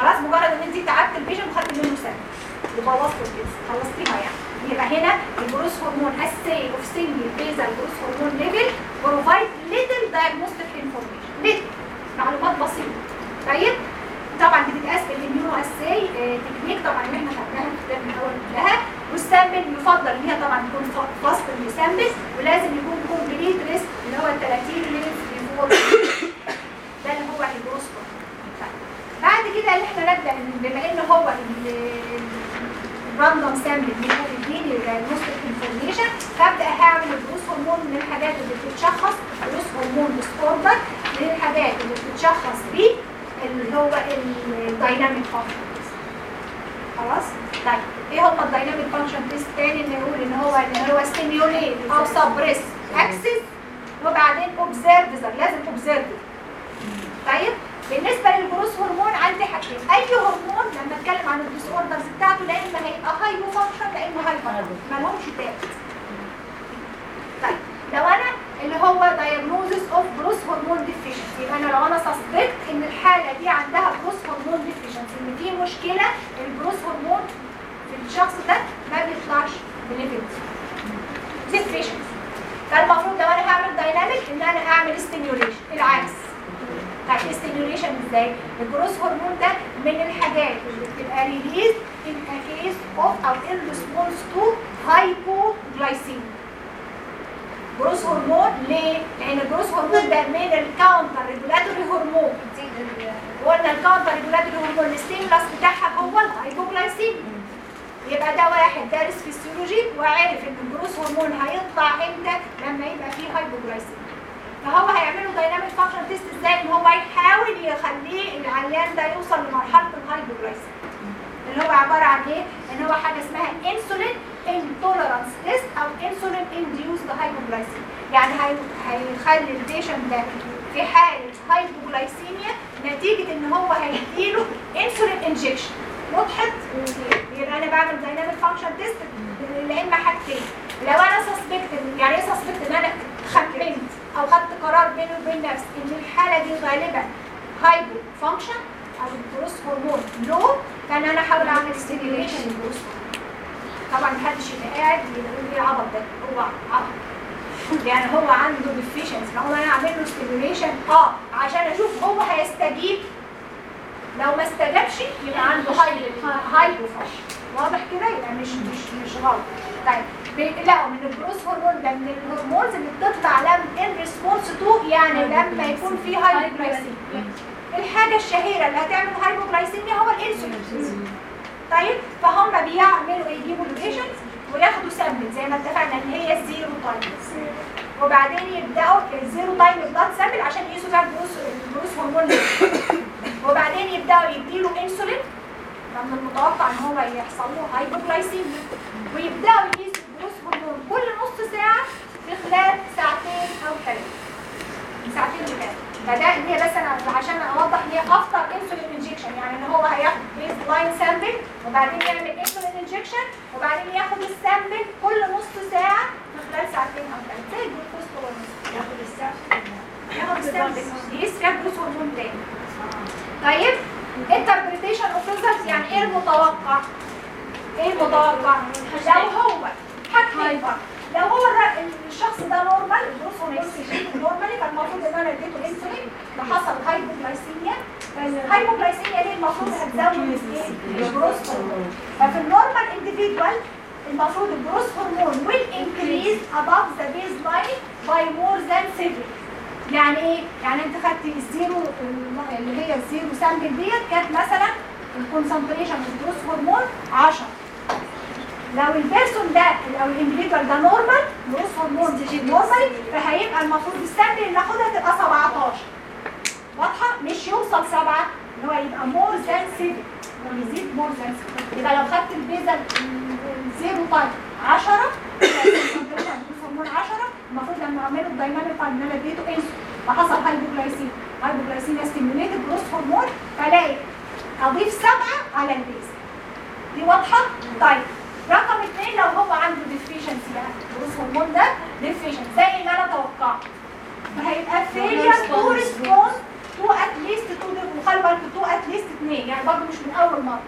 خلاص مجرد إن انت تعبت ال patient وخدت منه sample وخلصت ال case خلصتيها يعني. يبقى هنا ال growth hormone assay of single basal growth hormone level provide little diagnostic information little معلومات بسيطة. طيب؟ طبعا بتتقاس بال immunoassay technique طبعا اللي إحنا خدناها في الكتاب من كلها وال sample يفضل إن هي طبعا تكون fasting sample ولازم يكون complete rest اللي هو ال 30 minutes before. ده اللي هو الجروس بعد كده اللي إحنا نبدأ بما إن هو ال random sample بيكون بيديني ال diagnostic information فأبدأ هعمل ال growth hormone من الحاجات اللي بتتشخص growth hormone disorder من الحاجات اللي بتتشخص بيه اللي هو ال dynamic function خلاص؟ طيب إيه هم ال dynamic function test تاني اللي يقول ان هو ان هو stimulate أو suppress axis وبعدين observe the لازم observe طيب بالنسبة لل growth hormone عندي حاجتين. أي هرمون لما أتكلم عن ال disorders بتاعته لا إما هيبقى hypofunction لا إما hyper ما لهمش تالت. طيب لو أنا اللي هو diagnosis of growth hormone deficiency. يبقى أنا لو أنا suspect إن الحالة دي عندها growth hormone deficiency إن في مشكلة ال growth hormone في الشخص ده ما بيطلعش ب level deficiency. فالمفروض لو أنا هعمل dynamic إن أنا اعمل stimulation العكس. طيب stimulation إزاي؟ ال growth hormone ده من الحاجات اللي بتبقى release in case of أو in response to hypoglycemia. growth hormone ليه؟ لأن ال growth hormone ده من ال counter regulatory hormone. قلنا ال counter regulatory hormone ال stimulus بتاعها هو ال hypoglycemia يبقى ده واحد دارس فيسيولوجي وعارف إن ال growth hormone هيطلع إمتى؟ لما يبقى فيه hypoglycemia فهو هيعملوا dynamic function test إزاي؟ إن هو يحاول يخليه العيان ده يوصل لمرحلة ال hypoglycemia اللي هو عبارة عن إيه؟ إن هو حاجة اسمها insulin intolerance test أو insulin induced hypoglycemia يعني هي- هيخلي ال patient ده في حالة hypoglycemia نتيجة إن هو هيديله insulin injection وضحت يبقى أنا بعمل dynamic function test اما حاجتين. لو أنا suspect يعني إيه suspect إن أنا خمنت أو خدت قرار بيني وبين نفسي إن الحالة دي غالبا hypofunction أو ال growth hormone low فانا أنا احاول أعمل stimulation لل growth طبعا محدش يبقى قاعد يقول إيه العبط ده. هو عبط يعني هو عنده deficiency فهو أنا اعمل له stimulation آه عشان أشوف هو هيستجيب. لو ما استجابش يبقى عنده hypofunction واضح كده؟ يبقى مش مش مش غلط. طيب بيقلقوا من ال growth hormone ده من ال hormones اللي بتطلع لما in response to يعني لما يكون في hypoglycemia الحاجة الشهيرة اللي هتعمل hypoglycemia هو الإنسولين. طيب فهم بيعملوا إيه؟ يجيبوا ال patient وياخدوا sample زي ما اتفقنا إن هي ال zero time وبعدين يبدأوا ال zero time blood sample عشان يقيسوا فيها ال growth ال growth hormone. وبعدين يبدأوا يديله انسولين لما المتوقع إن هو يحصل له hypoglycemia ويبدأوا يقيسوا ال growth hormone. كل نص ساعة في خلال ساعتين أو ثلاثة من ساعتين لثلاثه فده إن هي بس أنا عشان أوضح إن هي after insulin injection يعني إن هو هياخد baseline sample وبعدين يعمل insulin injection وبعدين ياخد ال sample كل نص ساعة في خلال ساعتين أو ثلاثة زي ال glucose tolerance ياخد السقف ياخد ال sample فيها growth hormone تاني طيب interpretation of results يعني إيه المتوقع؟ إيه المتوقع؟ لو هو بقى لو هو الشخص ده normal hormone في normally كان المفروض إن أنا أديته انسولين ده حصل hypoglycemia ال hypoglycemia دي المفروض هتزود إيه؟ ال growth hormone ففي ال normal individual المفروض ال growth hormone will increase above the baseline by more than 7 يعني إيه؟ يعني أنت خدت ال zero اللي هي ال zero sample ديت كانت مثلا ال concentration من ال growth hormone 10 لو ال person ده أو ال individual ده normal growth hormone normal فهيبقى المفروض ال sample اللي ناخدها تبقى 17 واضحة؟ مش يوصل سبعة إن هو يبقى more than 7 يزيد more than 7 يبقى لو خدت ال basal zero time 10 هرمون 10 المفروض لما أعمله ال dynamic إن أنا اديته إنسولين. فحصل hypoglycemia hypoglycemia stimulated growth hormone فلاقي أضيف سبعة على البيزل دي واضحة؟ طيب. رقم اثنين لو هو عنده ديفيشنسي بقى جروس هرمون ده ديفيشنسي زي اللي أنا توقعت. فهيبقى فيلير تو ريسبونس تو اتليست تو وخلي بالكم تو اتليست اثنين يعني برضه مش من أول مرة.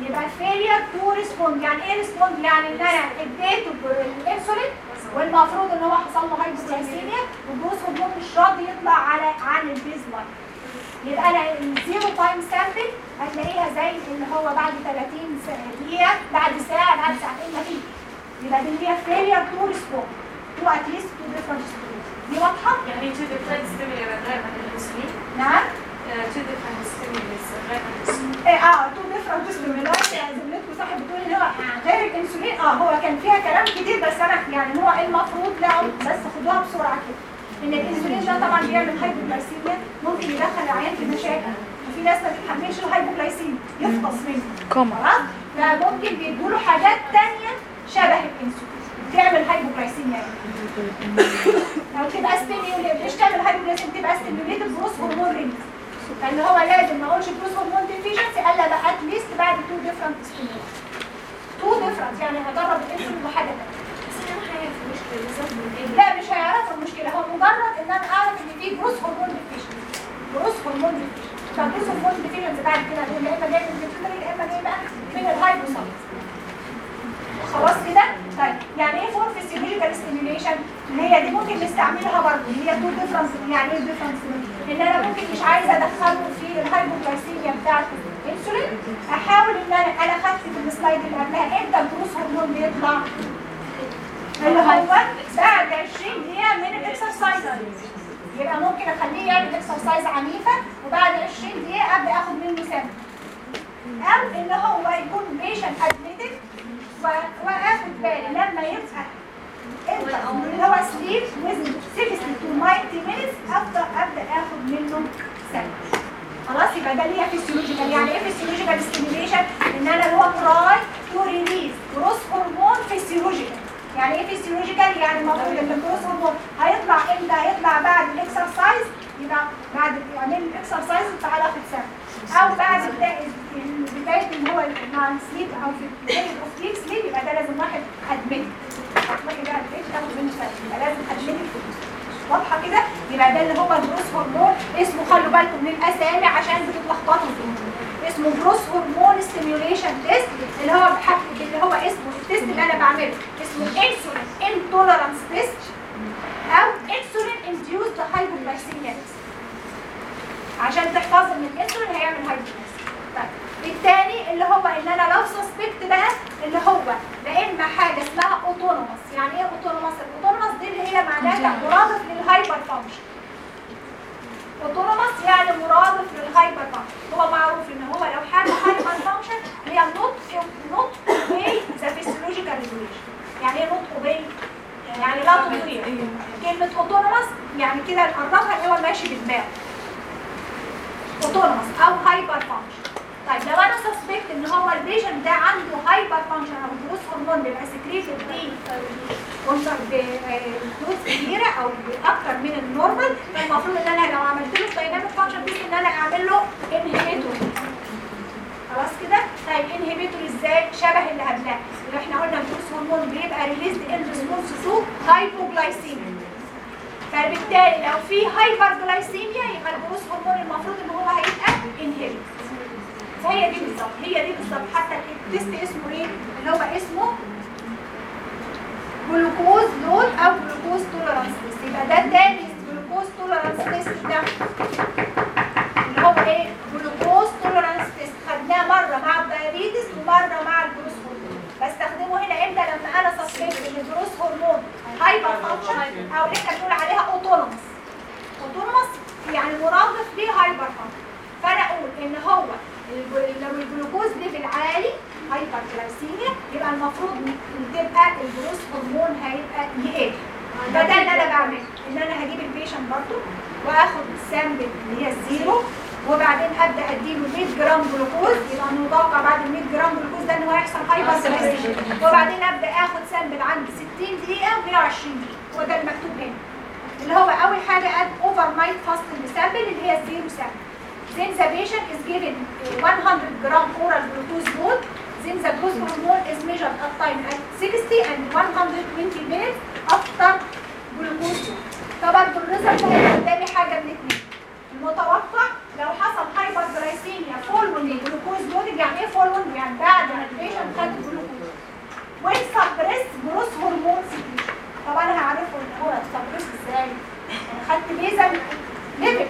يبقى فيلير تو ريسبوند يعني إيه ريسبوند يعني إن أنا اديته الإنسولين والمفروض إن هو حصل له هايبوغلايسيميا وال growth hormone مش راضي يطلع على عن ال baseline يبقى أنا ال zero time sample هتلاقيها زي اللي هو بعد 30 دقيقة بعد ساعة بعد ساعتين ما فيش يبقى دي اللي هي failure to respond to at least two different دي واضحة؟ يعني two different stimuli غير عن الانسولين نعم. two different stimulus غير عن الانسولين إيه، آه two different stimuli زميلتكم صاحب بتقول إن هو غير الانسولين آه هو كان فيها كلام كتير بس أنا يعني هو المفروض لا بس خدوها بسرعة كده. ان الإنسولين ده طبعا بيعمل hypoglycemia ممكن يدخل العيان في مشاكل. وفي ناس ما بتتحملش ال hypoglycemia يفطس منه. خلاص فممكن بيدوا له حاجات تانية شبه الإنسولين. تعمل hypoglycemia يعني أو تبقى stimulate مش تعمل hypoglycemia تبقى stimulate growth hormone release فان هو لازم ما أقولش growth hormone deficiency إلا بقى at least بعد two different stimuli two different يعني هجرب الإنسولين وحاجة تانية. بس أنا بالظبط من إيه لا مش هيعرفوا المشكلة هو مجرد إن أنا أعرف إن في growth hormone deficiency growth hormone deficiency ف growth hormone deficiency بعد كده يا إما جاي من ال pituitary يا إما جاي بقى من ال hypothalamus خلاص كده؟ طيب يعني إيه for physiological stimulation اللي هي دي ممكن نستعملها برضه اللي هي two different يعني إيه different إن أنا ممكن مش عايزة أدخله في ال hypoglycemia بتاعت الإنسولين. أحاول إن أنا أنا خدت في ال slide اللي قبلها. إمتى ال growth hormone بيطلع؟ اللي هو بعد 20 دقيقة من ال exercise يبقى ممكن أخليه يعمل exercise عنيفه وبعد 20 دقيقة أبدأ آخد منه سم أو إن هو يكون patient admitted وآخد بالي لما يبقى اللي هو sleep within 60 to 90 minutes ابدا أبدأ آخد منه سم خلاص يبقى ده اللي هي physiological يعني إيه physiological stimulation إن أنا اللي هو try to release growth hormone physiological يعني إيه physiological يعني المفروض ال growth hormone هيطلع إمتى؟ هيطلع بعد ال exercise يبقى بعد يعني ال exercise تعالى اخد سم أو بعد بداية اللي هو مع ال sleep أو في بداية of sleep يبقى ده لازم واحد admitted واحد تاخد منه يبقى لازم واضحة كده؟ يبقى ده اللي هو ال growth hormone اسمه خلوا بالكم من الأسامي عشان بتتلخبطوا فيه. اسمه growth hormone stimulation test اللي هو بحق اللي هو اسمه ال test اللي أنا بعمله. اسمه insulin tolerance test أو insulin induced hypoglycemia عشان تحفظ إن الإنسولين هيعمل hypoglycemia طيب الثاني اللي هو إن أنا لو suspect بقى اللي هو لا اما حاجة اسمها autonomous يعني إيه autonomous ال autonomous دي اللي هي معناها مرادف لل hyperfunction autonomous يعني مرادف لل hyperfunction هو معروف ان هو لو حاجة hyperfunction هي not not obey the physiological regulation يعني إيه not obey يعني لا تطيع كلمه autonomous يعني كده نقربها ان هو ماشي بدماغه autonomous أو hyperfunction طيب لو أنا suspect إن هو ال patient ده عنده hyperfunction أو growth hormone بيبقى secreted دي ب dose كبيرة أو أكتر من ال normal فالمفروض إن أنا لو عملت له dynamic function بحيث إن أنا أعمل له inhibitor خلاص كده؟ طيب inhibitor إزاي؟ شبه اللي قبلها. اللي إحنا قلنا ال growth hormone بيبقى released in response to hypoglycemia فبالتالي لو في hyperglycemia يبقى ال growth hormone المفروض إن هو هيبقى inhibit فهي دي بالظبط هي دي بالظبط. حتى ال test اسمه إيه؟ اللي هو اسمه glucose load أو glucose tolerance test. يبقى ده التاني glucose tolerance test ده اللي هو إيه؟ glucose tolerance test. خدناه مرة مع ال diabetes ومرة مع ال growth hormone. بستخدمه هنا إمتى؟ لما أنا suspect إن ال growth hormone hyperfunction. أو اللي إحنا بنقول عليها autonomous autonomous يعني مرادف ل hyperfunction. فأنا أقول إن هو لو ال glucose level عالي hyperglycemia يبقى المفروض تبقى ال growth hormone هيبقى يقل فده اللي أنا بعمله. إن أنا هجيب ال patient برضه وآخد ال sample اللي هي ال zero وبعدين ابدا اديله 100 جرام جلوكوز يبقى متوقع بعد ال 100 جرام جلوكوز ده ان هو هيحصل hyper وبعدين أبدأ آخد sample عند 60 دقيقة و120 دقيقة. وده المكتوب هنا. اللي هو أول حاجة ات overnight fasting sample اللي هي ال zero sample then the patient is given 100 gram oral glucose load then the growth hormone is measured at time at 60 and 120 minutes after glucose load طبعا ال result هيبقى قدامي حاجة من الاثنين المتوقع لو حصل hyperglycemia following glucose loading يعني إيه يعني بعد ما ال patient خد الجلوكوز وين suppress growth hormone secretion طبعا هعرفه إن هو suppress إزاي. أنا خدت basal level.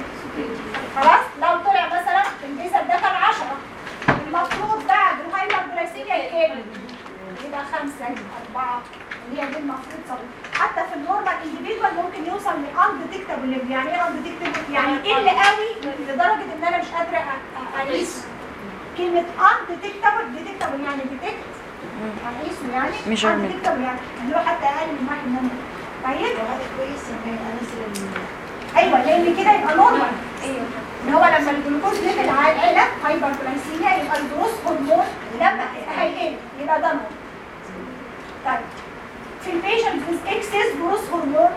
خلاص؟ لو طلع مثلا ال basal ده كان 10 المفروض بعد ال hyperglycemia يقل يبقى 5 يبقى 4 اللي هي دي المفروض صار حتى في ال normal individual ممكن يوصل level يعني إيه detectable يعني قل قوي لدرجة إن أنا مش قادرة أقيسه؟ كلمة detectable detectable يعني detect اقيسه يعني Measurement. detectable يعني. اللي هو حتى أقل من 1 نانو طيب؟ كويس أيوه لأن كده يبقى normal أيوه. ان هو لما ال glucose level عالي hyperglycemia يبقى ال growth hormone لما هيقل يبقى ده normal طيب. في ال patient with excess growth hormone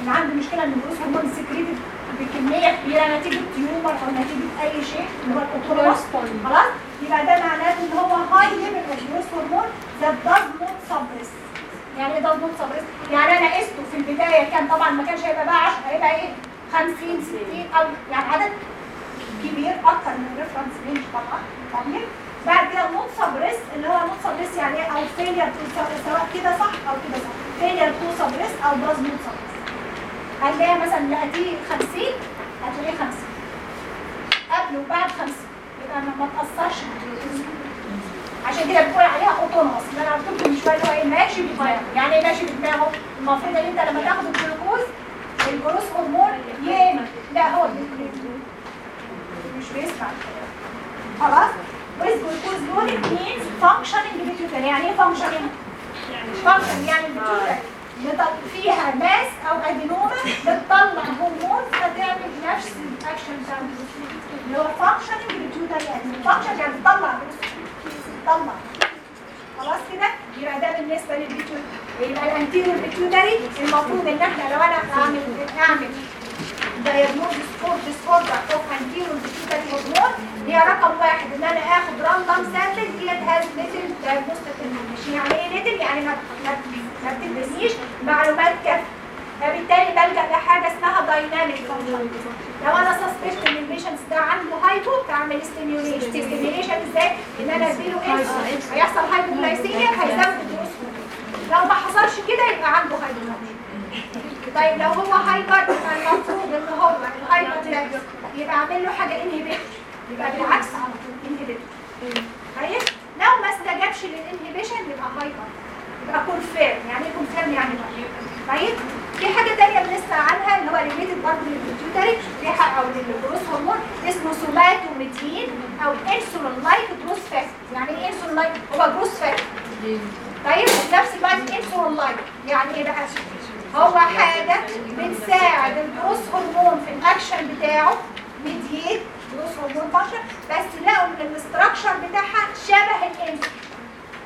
اللي عنده مشكلة إن ال growth hormone secreted بكمية كبيرة. نتيجه tumor أو نتيجه اي شيء اللي هو ال autonomous خلاص يبقى ده معناه إن هو high level of growth hormone that does not suppress. يعني إيه does not suppress يعني أنا قسته في البداية كان طبعا ما كانش هيبقى بقى 10 هيبقى إيه؟ 50 60 أو يعني عدد كبير أكتر من ال reference range طبعا. طبعا بعد كده not suppress اللي هو not suppress يعني إيه؟ أو failure to سواء كده صح أو كده صح. failure to suppress أو does not suppress هتلاقيها مثلا هتيجي 50 هتلاقيه 50 قبل وبعد 50 يبقى ما بالجلوكوز. عشان كده بنقول عليها autonomous اللي أنا قلت من شوية اللي هو إيه ماشي بدماغه. يعني إيه ماشي بدماغه. المفروض إن أنت لما تاخد ال glucose ال growth hormone ينمى لا هو مش بيسمع. خلاص؟ With glucose loading means functioning pituitary يعني إيه functioning؟ function يعني ال pituitary بت- فيها mass أو adenoma بتطلع هرمون فتعمل نفس الأكشن بتاع. اللي هو functioning pituitary يعني function يعني بتطلع بتطلع خلاص كده؟ يبقى ده بالنسبة لل pituitary يبقى ال anterior pituitary المفروض إن إحنا لو أنا اعمل diagnosis for disorder of anterior pituitary hormone هي رقم واحد إن أنا آخد random sample that has little diagnostic information يعني إيه little يعني ما ما معلومات كافية. فبالتالي بلجأ لحاجه اسمها dynamic function لو أنا suspect إن ال patient ده عنده hypo بعمل stimulation stimulation إزاي؟ إن أنا أديله انسولين هيحصل hypoglycemia هيزود الجلوكوز لو ما حصلش كده يبقى عنده hypoglycemia طيب لو هو hyper المفروض إن هو ال hyper يبقى أعمل له حاجة inhibit يبقى بالعكس على طول inhibit طيب؟ لو ما استجابش لل inhibition يبقى hyper يبقى confirm يعني إيه confirm يعني. طيب في حاجة ثانية بنسمع عنها اللي هو related برضه لل pituitary أو لل growth hormone اسمه somatomedin أو insulin like growth factor يعني إيه insulin like هو growth factor طيب في نفس الوقت insulin like يعني إيه بقى؟ هو حاجة بتساعد ال growth hormone في الاكشن بتاعه mediate growth hormone function بس لقوا ان ال structure بتاعها شبه الإنسولين.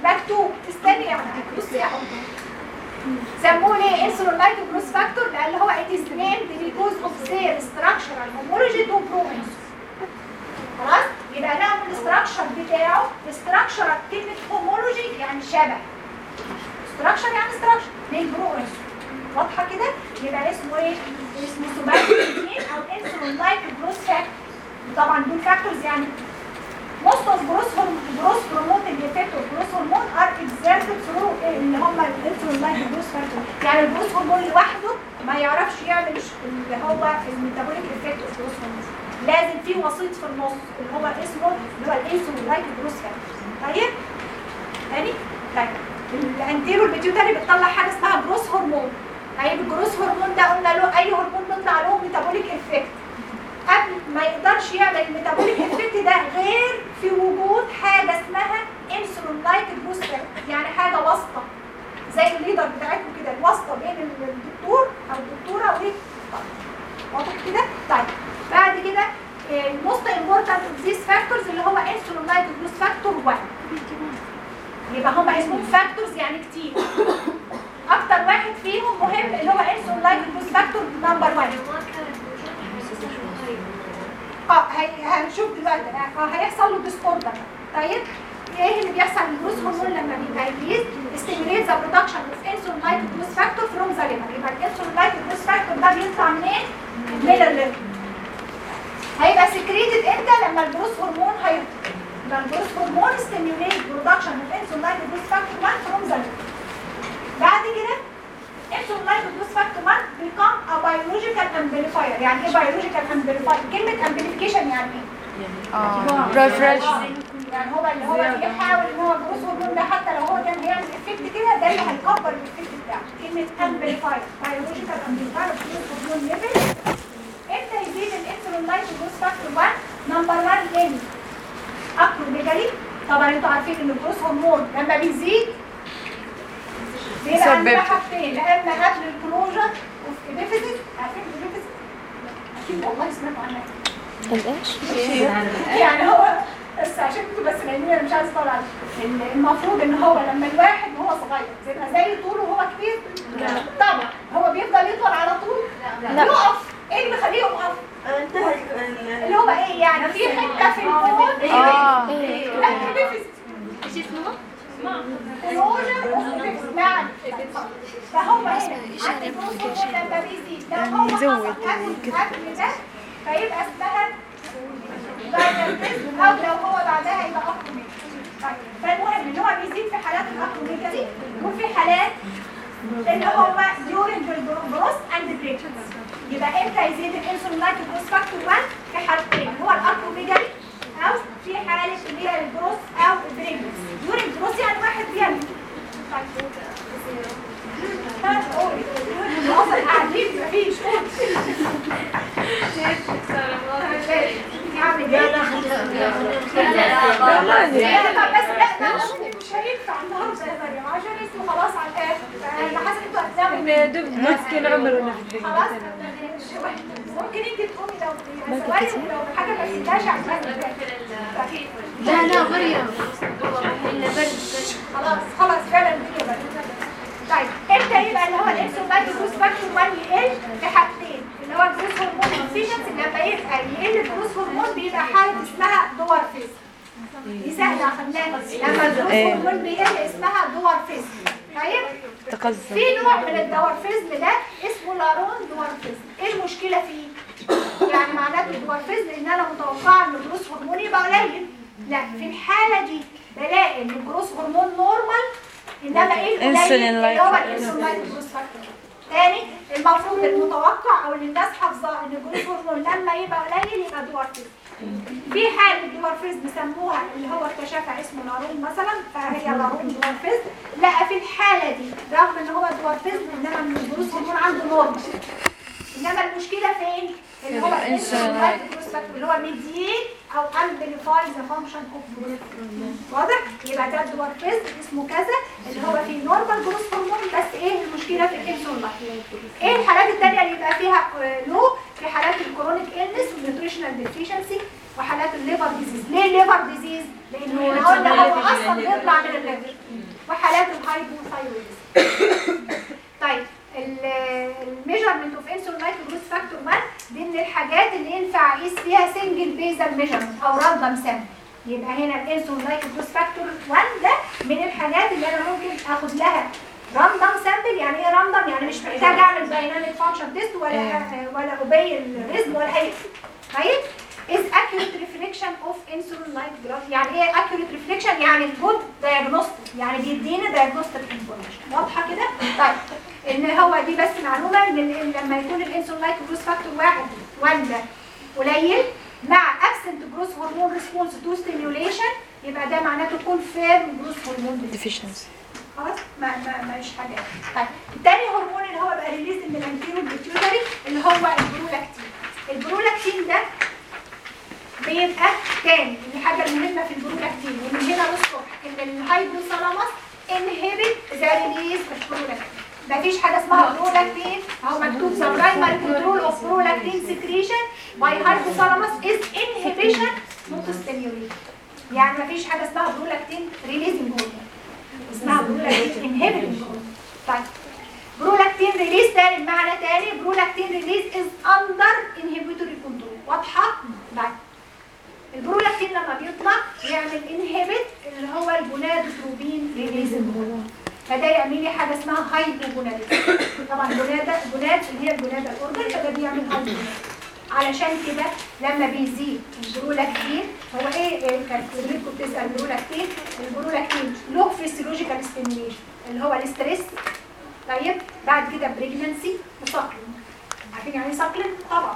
مكتوب استني يعني بصي يا حبيبي سموه ليه insulin like growth factor لأن هو it is named because of their structural homology to proinsulin خلاص؟ يبقى لقوا ال structure بتاعه structure كلمة homology يعني شبه. structure يعني structure لل proinsulin واضحة كده؟ يبقى اسمه إيه؟ اسمه somatomedin أو insulin like growth factor طبعا دول factors يعني most of growth hormone growth promoting effect of growth hormone are exerted through جروس يعني ال growth hormone لوحده ما يعرفش يعمل اللي هو ال metabolic effect of growth hormone لازم في وسيط في النص اللي هو اسمه اللي هو ال insulin like growth factor طيب؟ تاني؟ طيب. ال anterior ال pituitary بتطلع حاجة اسمها growth hormone. طيب ال growth hormone ده قلنا له أي هرمون بيطلع له metabolic effect. قبل ما يقدرش يعمل ال metabolic effect ده غير في وجود حاجة اسمها insulin like factor يعني حاجة واسطة. زي ال leader بتاعتكم كده الواسطة بين الدكتور أو الدكتورة واضح كده؟ طيب بعد كده ال most important of these factors اللي هو insulin like factor 1 يبقى هم اسمهم factors يعني كتير. أكتر واحد فيهم مهم اللي هو insulin like factor number 1 آه هنشوف دلوقتي آه, آه، هيحصل له disorder طيب؟ إيه اللي بيحصل لل growth hormone لما بيبقى يزيد stimulate the production of insulin like growth factor from the liver يبقى ال insulin like growth factor ده بيطلع منين؟ من ال liver هيبقى secreted إمتى؟ لما ال growth hormone هيطلع يبقى ال growth hormone stimulate production of insulin-like growth factor 1 from the liver بعد كده insulin-like growth factor 1 become a biological amplifier. يعني إيه biological amplifier كلمة amplification يعني إيه؟ refresh يعني هو اللي هو بيحاول إن هو ال growth hormone ده حتى لو هو كان هيعمل effect كده ده اللي هيكبر ال effect بتاعه. كلمة amplifier biological amplifier growth hormone level إمتى يزيد ال insulin-like growth factor 1 number 1 in acromegaly طبعا أنتوا عارفين إن ال growth hormone لما بيزيد بيبقى. عندنا حاجتين. لا إما قبل ال closure of epiphysis عارفين ال epiphysis أكيد والله سمعتوا عنها. يعني هو بس عشان أنتوا بس لأن أنا مش عايز ال- المفروض إن هو لما الواحد وهو صغير بيبقى زي طوله وهو كبير؟ طبعا. هو بيفضل يطول على طول؟ لا. يقف. إيه اللي بيخليه يقف؟ انتهى اللي هو إيه يعني؟ في حتة في الموت آه لا. ديفيسيت إيش اسمه؟ فهو هنا هرمون لما بيزيد. لو هو حصل قبل قبل ده فيبقى اسمها دايابيتس أو لو هو بعدها يبقى اكروميجا طيب فالمهم إن هو بيزيد في حالات ال acromegaly دي وفي حالات اللي هم during ال growth and pregnancy يبقى إمتى يزيد ال insulin-like growth factor 1 في حالتين. هو ال acromegaly أو في حالة اللي هي ال growth أو ال pregnancy during ال growth يعني واحد بيعمل. ها، قولي. أصلا قاعدين مفيش قولي. إيه؟ لا طب بس لا ده ممكن مش هينفع النهارده يا مريم عشان أنتوا خلاص على الآخر أنا حاسه ان أنتوا هتناموا ماسكين عمرنا خلاص ممكن انت تقومي لو لو حاجة ما تسيبهاش عشان لا لا مريم برد خلاص خلاص فعلا الدنيا بقت طيب إمتى يبقى اللي هو الانسولين لايك جلوس فاكتور 1 يقل في حاجتين اللي هو ال growth hormone. deficiency لما يبقى يقل ال growth hormone بيبقى حالة اسمها dwarfism دي سهلة اخدناها لما ال growth hormone بيقل اسمها dwarfism طيب؟ تقزم. في نوع من ال dwarfism ده اسمه Laron dwarfism إيه المشكلة فيه؟ يعني معناته ال dwarfism ان أنا متوقعة إن ال growth hormone يبقى قليل. لا في الحالة دي بلاقي إن ال growth hormone normal إنما إيه؟ القليل اللي هو. ال insulin. growth factor تاني المفروض المتوقع أو اللي الناس حافظاه إن ال growth hormone لما يبقى قليل يبقى dwarfism في حالة dwarfism سموها اللي هو اكتشفها اسمه Laron مثلا فهي Laron dwarfism لقى في الحالة دي رغم إن هو dwarfism إنما ال growth hormone عنده normal. إنما المشكلة فين؟ اللي هو اللي هو mediate أو amplify the function of واضح؟ يبقى ده dwarfism اسمه كذا اللي هو فيه normal growth hormone بس إيه المشكلة في الانسولين إيه الحالات التانية اللي يبقى فيها لو في حالات ال chronic illness وال nutritional deficiency وحالات ال liver disease ليه ال liver disease لأنه هو أصلا بيطلع من ال liver وحالات ال hypothyroidism طيب. ال measurement of insulin-like growth factor 1 دي من الحاجات اللي ينفع أقيس فيها single basal measurement أو random sample يبقى هنا ال insulin-like growth factor 1 ده من الحاجات اللي أنا ممكن آخد لها random sample يعني إيه random يعني مش محتاج أعمل dynamic function test ولا ولا ابي ال rhythm ولا أي طيب؟ is accurate reflection of insulin like growth. يعني إيه accurate reflection يعني good diagnostic. يعني بيدينا diagnostic information. واضحة كده؟ طيب. إن هو دي بس معلومة إن لما يكون ال insulin-like growth factor واحد ولا قليل مع absent growth hormone response to stimulation يبقى ده معناته growth hormone deficiency. deficiency خلاص؟ ما ما مش حاجة. طيب التاني هرمون اللي هو بقى release من ال anterior pituitary اللي هو ال prolactin ال prolactin ده بيبقى تاني الحاجة المهمه في البرولاكتين ومن هنا للصبح إن ال hypothalamus inhibit the release ال prolactin مفيش حاجة اسمها برولاكتين اهو مكتوب the primary control of prolactin secretion by hypothalamus is inhibition not stimulate يعني مفيش حاجة اسمها prolactin releasing hormone اسمها prolactin inhibitor طيب. prolactin release تاني بمعنى تاني. prolactin release is under inhibitory control واضحة؟ بعد البرولاكتين لما بيطلع يعمل inhibit اللي هو ال gonadotropin release فده يعمل لي حاجة اسمها hypogonadism طبعا gonada gonad اللي هي ال gonada ال organ فده بيعمل hypogonadism علشان كده لما بيزيد البرولاكتين هو إيه؟ إيه كانت حضرتكم بتسأل ال prolactin ال prolactin له physiological stimulation اللي هو ال stress. طيب بعد كده pregnancy و suckling عارفين يعني إيه suckling طبعا.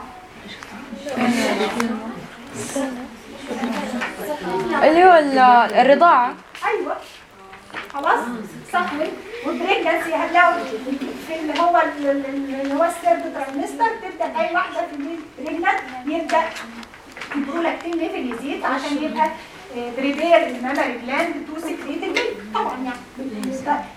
اللي هو ال- الرضاعة. أيوه. خلاص؟ suckling وال pregnancy هتلاقوا في اللي هو ال- ال- اللي هو ال third trimester تبدأ أي واحدة في ال pregnant يبدأ ال prolactin level يزيد عشان يبقى prepare ال mammary gland to secrete ال milk طبعا يعني.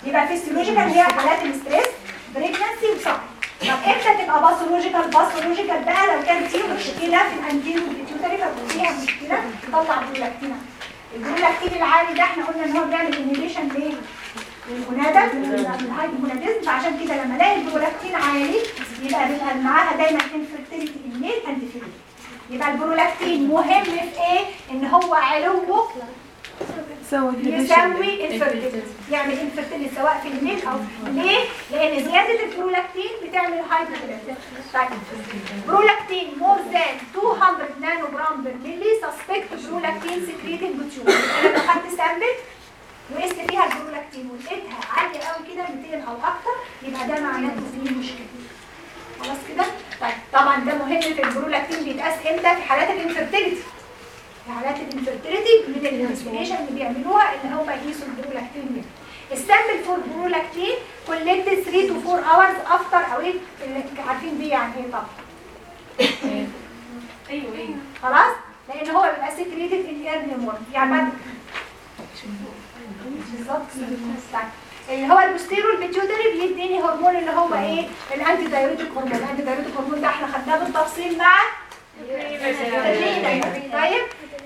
يبقى physiological هي حالات ال stress pregnancy وصح طب إمتى تبقى pathological pathological بقى لو كان في مشكلة في ال anterior pituitary فيها مشكلة. تطلع prolactin ال prolactin العالي ده إحنا قلنا إن هو بيعمل inhibition ليه؟ لل gonads ال hypogonadism فعشان كده لما ألاقي البرولاكتين عالي يبقى بيبقى معاها دايما infertility ال male and female يبقى البرولاكتين مهم في إيه؟ إن هو علوه يساوي ال fertility يعمل infertility سواء في ال male أو ليه؟ لأن زيادة البرولاكتين بتعمل hypofertility طيب. prolactin more than 200 nanogram per ml suspect prolactin secreting pituitary أنا لو خدت sample وقست فيها البرولاكتين ولقيتها عالية قوي كده 200 أو أكتر يبقى ده معناته فيه مشكلة. خلاص كده؟ طيب. طبعا ده مهم في البرولاكتين بيتقاس إمتى؟ في حالات ال infertility في حالات ال infertility من ال investigation اللي بيعملوها إن هم يقيسوا ال prolactin ال sample for prolactin collected 3 to 4 hours after أو إيه عارفين دي يعني إيه طبعا أيوه أيوه. خلاص؟ لأن هو بيبقى secreted in early morning يعني بعد بالظبط. طيب. اللي هو ال posterior ال pituitary بيديني هرمون اللي هو إيه؟ ال antidiuretic hormone ال antidiuretic hormone ده إحنا خدناه بالتفصيل مع. طيب.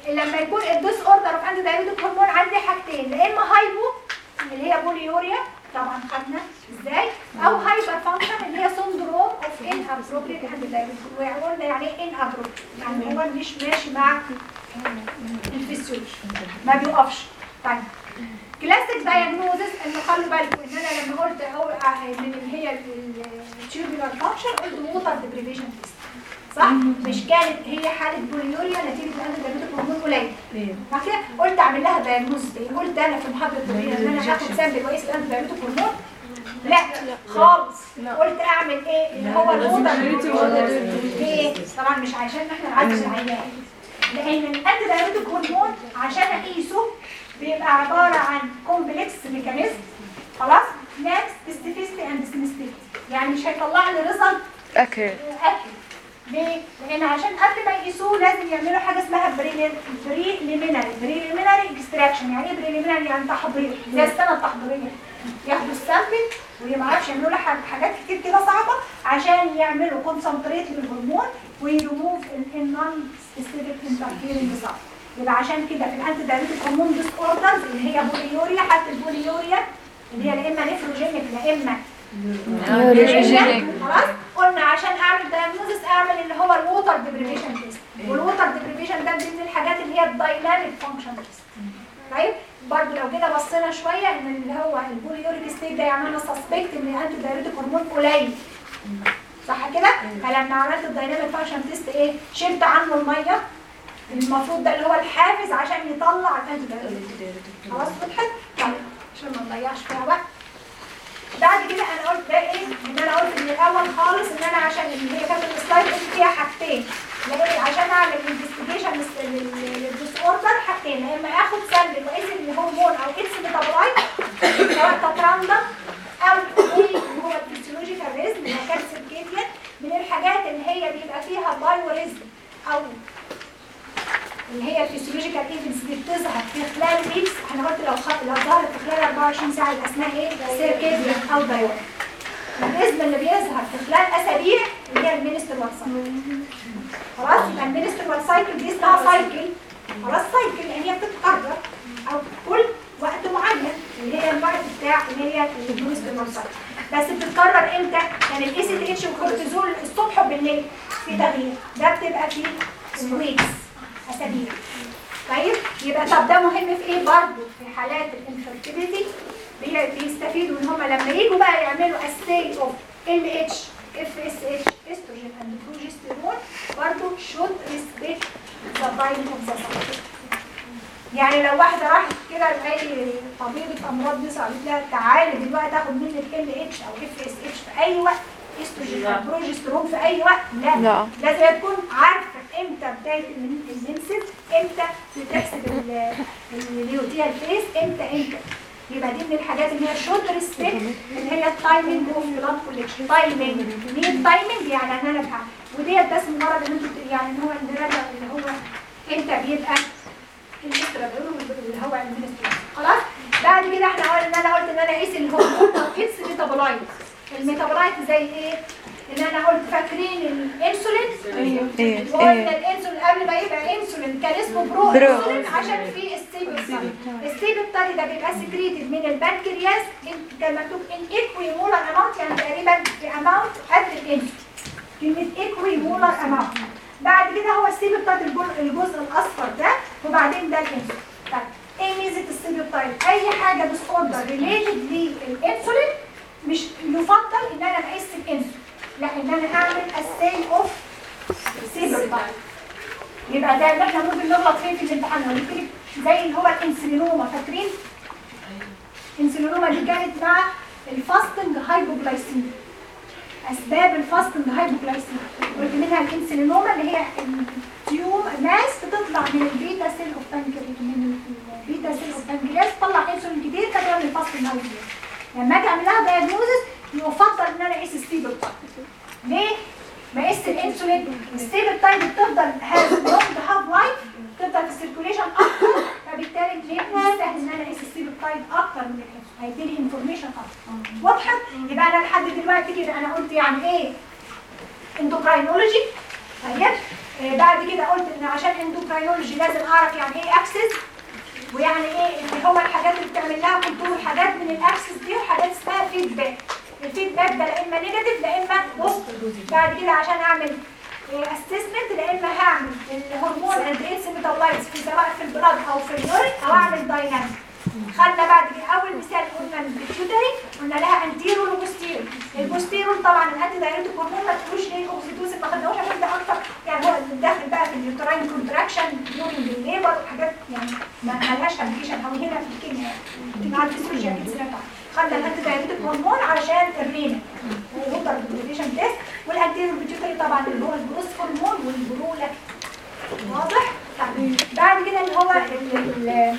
لما يكون ال disorder of antidiuretic hormone عندي حاجتين يا إما hypo اللي هي polyuria طبعا خدنا إزاي؟ أو hyperfunction اللي هي syndrome of inappropriate antidiuretic وقلنا يعني إيه inappropriate يعني هو مش ماشي مع الفسيولوجي ما بيقفش. طيب classic diagnosis اللي خلوا بالكم إن أنا لما قلت من اللي هي ال tubular function قلت water deprivation test صح؟ مش كانت هي حالة polyuria نتيجه antidiuretic hormone قليل كده قلت أعمل لها diagnose إيه قلت أنا في محاضرة ال polyuria إن أنا هاخد sample واقيس ال antidiuretic hormone لا. خالص. قلت أعمل إيه؟ اللي هو ال water ليه طبعا مش عشان إحنا نعالج العيان لأن ال antidiuretic hormone عشان أقيسه بيبقى عبارة عن complex mechanism خلاص؟ less specificity and sensitivity يعني مش هيطلع لي result okay. اكل ليه؟ لأن عشان قبل ما يقيسوه لازم يعملوا حاجة اسمها preliminary preliminary extraction يعني إيه preliminary يعني تحضير. زي السنة التحضيرية. ياخدوا ال sample وما أعرفش يعملوا لها حاجات- كتير كده صعبة عشان يعملوا concentrate للهرمون ويريموف النون سبيسيفيك انترفيرنج صح يبقى عشان كده في ال antidiuretic hormone disorders اللي هي polyuria حتى ال polyuria اللي هي لا إما nephrogenic لا إما. خلاص قلنا عشان أعمل diagnosis أعمل اللي هو ال water deprivation test وال water deprivation ده من الحاجات اللي هي ال dynamic function test طيب برضه لو كده بصينا شوية إن اللي هو ال polyuric state ده يعني أنا suspect إن ال antidiuretic hormone قليل. صح كده؟ فلما عملت ال dynamic function test إيه؟ شلت عنه المية. المفروض ده اللي هو الحافز عشان يطلع ال antidiuretic خلاص وضحت طيب عشان ما نضيعش فيها وقت. بعد كده أنا قلت بقى إيه؟ إن أنا قلت من الأول خالص إن أنا عشان اللي هي كانت ال slide قلت فيها حاجتين. لأن عشان أعمل investigation لل disorder حاجتين. يا إما آخد sample واقيس الهرمون أو its metabolite سواء random أو اللي هو ال physiological rhythm اللي هو كان circadian من الحاجات اللي هي بيبقى فيها biorhythm أو اللي هي ال physiological events اللي بتظهر في خلال weeks أنا قلت لو خ... لو ظهرت في خلال 24 ساعة يبقى اسمها إيه؟ circadian أو diurnal الاسم اللي بيظهر في خلال أسابيع اللي هي ال menstrual cycle خلاص؟ يبقى ال menstrual cycle دي اسمها cycle خلاص؟ cycle اللي هي بتتكرر أو كل وقت معين اللي هي هي البروستيرون بس بتتكرر إمتى؟ يعني ال ACTH وال cortisol الصبح وبالليل في تغيير. ده بتبقى في weeks اسابيع طيب يبقى طب ده مهم في إيه برضه؟ في حالات ال infertility. بيستفيدوا إن هم لما يجوا بقى يعملوا assay of LH FSH estrogen and progesterone برضه should respect the timing of the يعني لو واحدة راحت كده لاي طبيبة أمراض نساء قالت لها تعالي دلوقتي ناخد منك LH أو FSH في أي وقت استروجين أو بروجستيرون في أي وقت. لا, لا. لازم تكون عارفة إمتى بداية ال menses إمتى بتحسب ال luteal phase إمتى إمتى؟ يبقى دي من الحاجات اللي هي should respect اللي هي ال timing of blood collection timing مين timing يعني ان أنا بحق وديت بس المرض اللي بت- يعني إن هو الدرجه اللي هو إمتى بيبقى الاسترابيول اللي هو خلاص؟ بعد كده إحنا قلنا ان أنا قلت إن أنا أقيس الهرمون its metabolite ال metabolite زي إيه؟ إن أنا قلت فاكرين الإنسولين؟ إيه وقلنا إيه. الإنسولين قبل ما يبقى إنسولين كان اسمه pro. insulin عشان في ال C-peptide ال C-peptide ده بيبقى secreted من البنكرياس. كان مكتوب in equimolar amount يعني تقريبا في amount قد الإنسولين. كلمه equimolar amount بعد كده هو ال C-peptide الجزء الجزء الأصفر ده وبعدين ده الإنسولين. طيب إيه ميزة ال C-peptide أي حاجة disorder related للإنسولين مش يفضل إن أنا أقيس الإنسولين. لا إن أنا أعمل assay of C-peptide يبقى ده اللي إحنا ممكن نغلط فيه في الامتحان. قلت لك زي اللي هو ال insulinoma. فاكرين؟ ال insulinoma دي كانت مع ال fasting hypoglycemia أسباب ال fasting hypoglycemia قلت منها ال insulinoma اللي هي ال tumor mass بتطلع من ال beta cell of pancreas من ال beta cell of pancreas تطلع إنسولين كتير فتعمل ال fasting hypoglycemia لما أجي اعمل لها diagnosis يفضل إن أنا أقيس الستيبل ليه؟ بقيس الإنسولين. الستيبل تايم بتفضل has long half life تفضل في ال circulation أكتر. فبالتالي ليه سهل إن أنا أقيس الستيبل تايم أكتر من الإنسولين؟ هيديني information أكتر. واضحة؟ يبقى أنا لحد دلوقتي كده أنا قلت يعني إيه؟ endocrinology طيب. آه بعد كده قلت إن عشان endocrinology لازم أعرف يعني إيه axis ويعني إيه اللي هو الحاجات اللي بتعمل لها control حاجات من ال axis دي وحاجات اسمها feedback ال feedback ده لا إما negative لا إما positive بعد كده عشان أعمل assessment لا إما هعمل الهرمون its metabolites في سواء في ال blood أو في ال urine أو أعمل dynamic خدنا بعد كده أول مثال قلنا ال pituitary قلنا لها anterior و posterior ال posterior طبعا ال antidiuretic hormone ما تقولوش ليه ال oxytocin ما خدناهوش عشان ده أكتر. يعني هو داخل بقى في ال uterine contraction during ال labor وحاجات يعني ما لهاش application أو هنا في الكيمياء. مع الفسيولوجيا أكيد سمعتوا خدنا ال antidiuretic hormone علشان ال renal ال water deprivation test. وال anterior pituitary طبعا اللي هو ال growth hormone وال prolactin واضح؟ طيب. بعد كده اللي هو ال-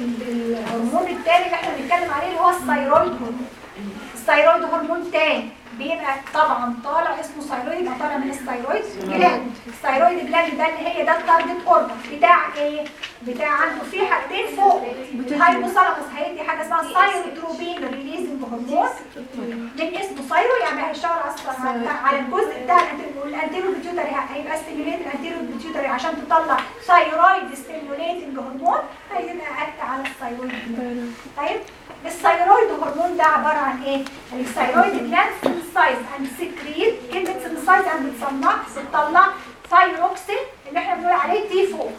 ال- الهرمون التاني اللي إحنا بنتكلم عليه اللي هو ال thyroid hormone. ال thyroid hormone تاني. بيبقى طبعا طالع اسمه thyroid يبقى طالع من ال thyroid. gland ال thyroid gland ده اللي هي ده ال target organ بتاع إيه؟ بتاع عنده في حاجتين فوق. ال hypothalamus هيدي حاجة اسمها thyrotropin releasing hormone من اسمه thyro يعني هيشتغل أصلا على الجزء بتاع ال anterior pituitary هيبقى stimulate ال anterior pituitary عشان تطلع thyroid stimulating hormone هيبقى act على ال thyroid. طيب؟ ال thyroid hormone ده عبارة عن إيه؟ ال thyroid gland synthesize and secrete كلمة synthesize and بتصنع بتطلع ثايروكسين اللي إحنا بنقول عليه T 4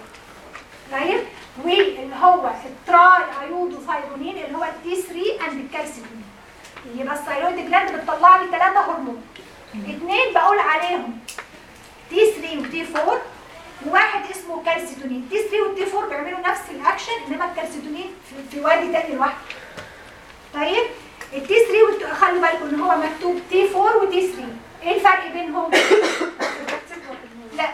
طيب؟ واللي هو ال triiodothyronine اللي هو ال T 3 and ال calcitonin يبقى ال thyroid gland بتطلع لي ثلاثة هرمون. اثنين بقول عليهم T 3 و T 4 وواحد اسمه calcitonin T 3 وال T 4 بيعملوا نفس الاكشن إنما الكالسيتونين في, وادي تاني لوحده. طيب؟ ال T 3 وال T... خلوا بالكم إن هو مكتوب T 4 و T 3 إيه الفرق بينهم؟ لا.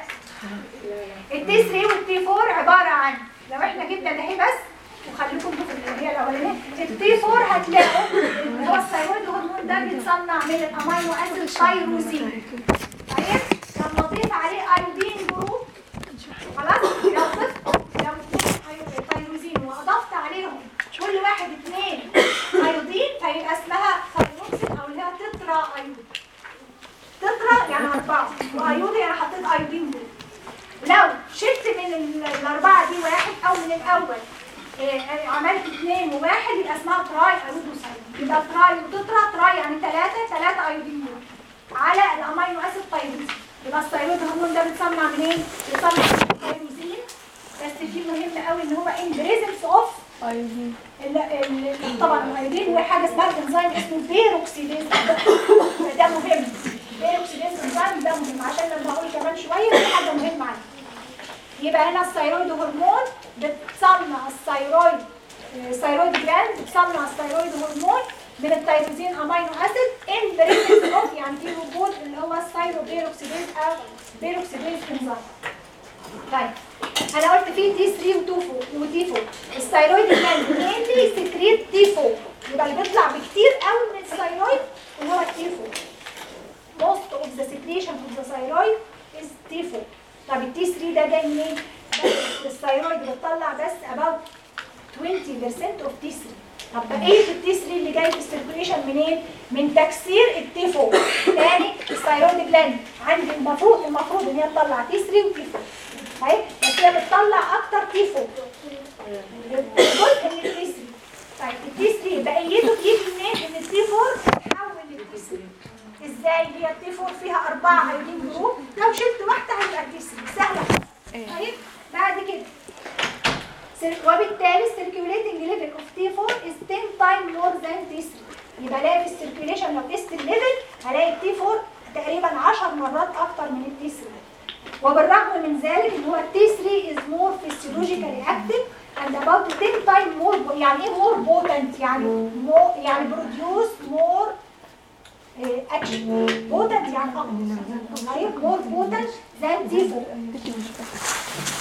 ال T 3 وال T 4 عبارة عن لو إحنا جبنا ده هي بس؟ وخليكم في اللي هي الأولانية. ال T 4 هتلاقوا اللي هو ال thyroid hormone ده بيتصنع من ال amino acid tyrosine طيب؟ لما اضيف عليه iodine group خلاص؟ لو ضفت لو اتنين io- tyrosine واضفت عليهم كل واحد اثنين iodine فيبقى اسمها ثايروكسين أو اللي هي tetra iod tetra يعني أربعة و iod يعني حطيت iodine group لو شلت من ال- الأربعة دي واحد أو من الأول إيه، عملت اثنين وواحد يبقى اسمها triiodothyronine يبقى tri و tetra tri يعني ثلاثة ثلاثة iodine mol على ال amino acid tyrosine يبقى ال thyroid hormone ده بيتصنع منين؟ بيتصنع من التايروزين بس في مهم قوي إن هو in presence of طبعا ال iodine هو حاجة اسمها انزيم اسمه peroxidase. ده مهم. peroxidase enzyme ده مهم. عشان لما هقول كمان شوية دي حاجة مهمة عندي. يبقى هنا ال thyroid hormone بتصنع ال thyroid ال thyroid gland بتصنع ال thyroid hormone من ال tyrosine amino acid in presence of يعني في وجود اللي هو ال thyroperoxidase أو peroxidase enzyme. طيب. أنا قلت في T 3 و T 4 و T 4 ال thyroid gland mainly secrete T 4 يبقى اللي بيطلع بكتير قوي من ال thyroid اللي هو ال T 4 most of the secretion of the thyroid is T4 طب ال T 3 ده جاي منين؟ بس الثيرويد بتطلع بس about 20% of T3 طب بقية ال T 3 اللي جاي في ال circulation منين؟ من تكسير ال T 4 تاني ال thyroid gland عندي المفروض المفروض إن هي تطلع T 3 و T 4 اهي بس هي بتطلع أكتر T 4 جزء من التي 3 طيب ال T 3 بقيته بيجي منين؟ إن ال T 4 تتحول لل T 3 إزاي؟ هي ال T 4 فيها أربعة iodine group. لو شلت واحدة هيبقى ال T 3 سهلة. طيب بعد كده. وبالتالي ال circulating level of T 4 is 10 time more than T 3 يبقى ألاقي في ال circulation لو قست ال level هلاقي ال T 4 تقريبا 10 مرات أكتر من ال T 3 وبالرغم من ذلك ان هو ال T 3 is more physiologically active and about 10 time more يعني إيه more potent يعني more يعني produce more action potent يعني اقوى طيب more potent than T4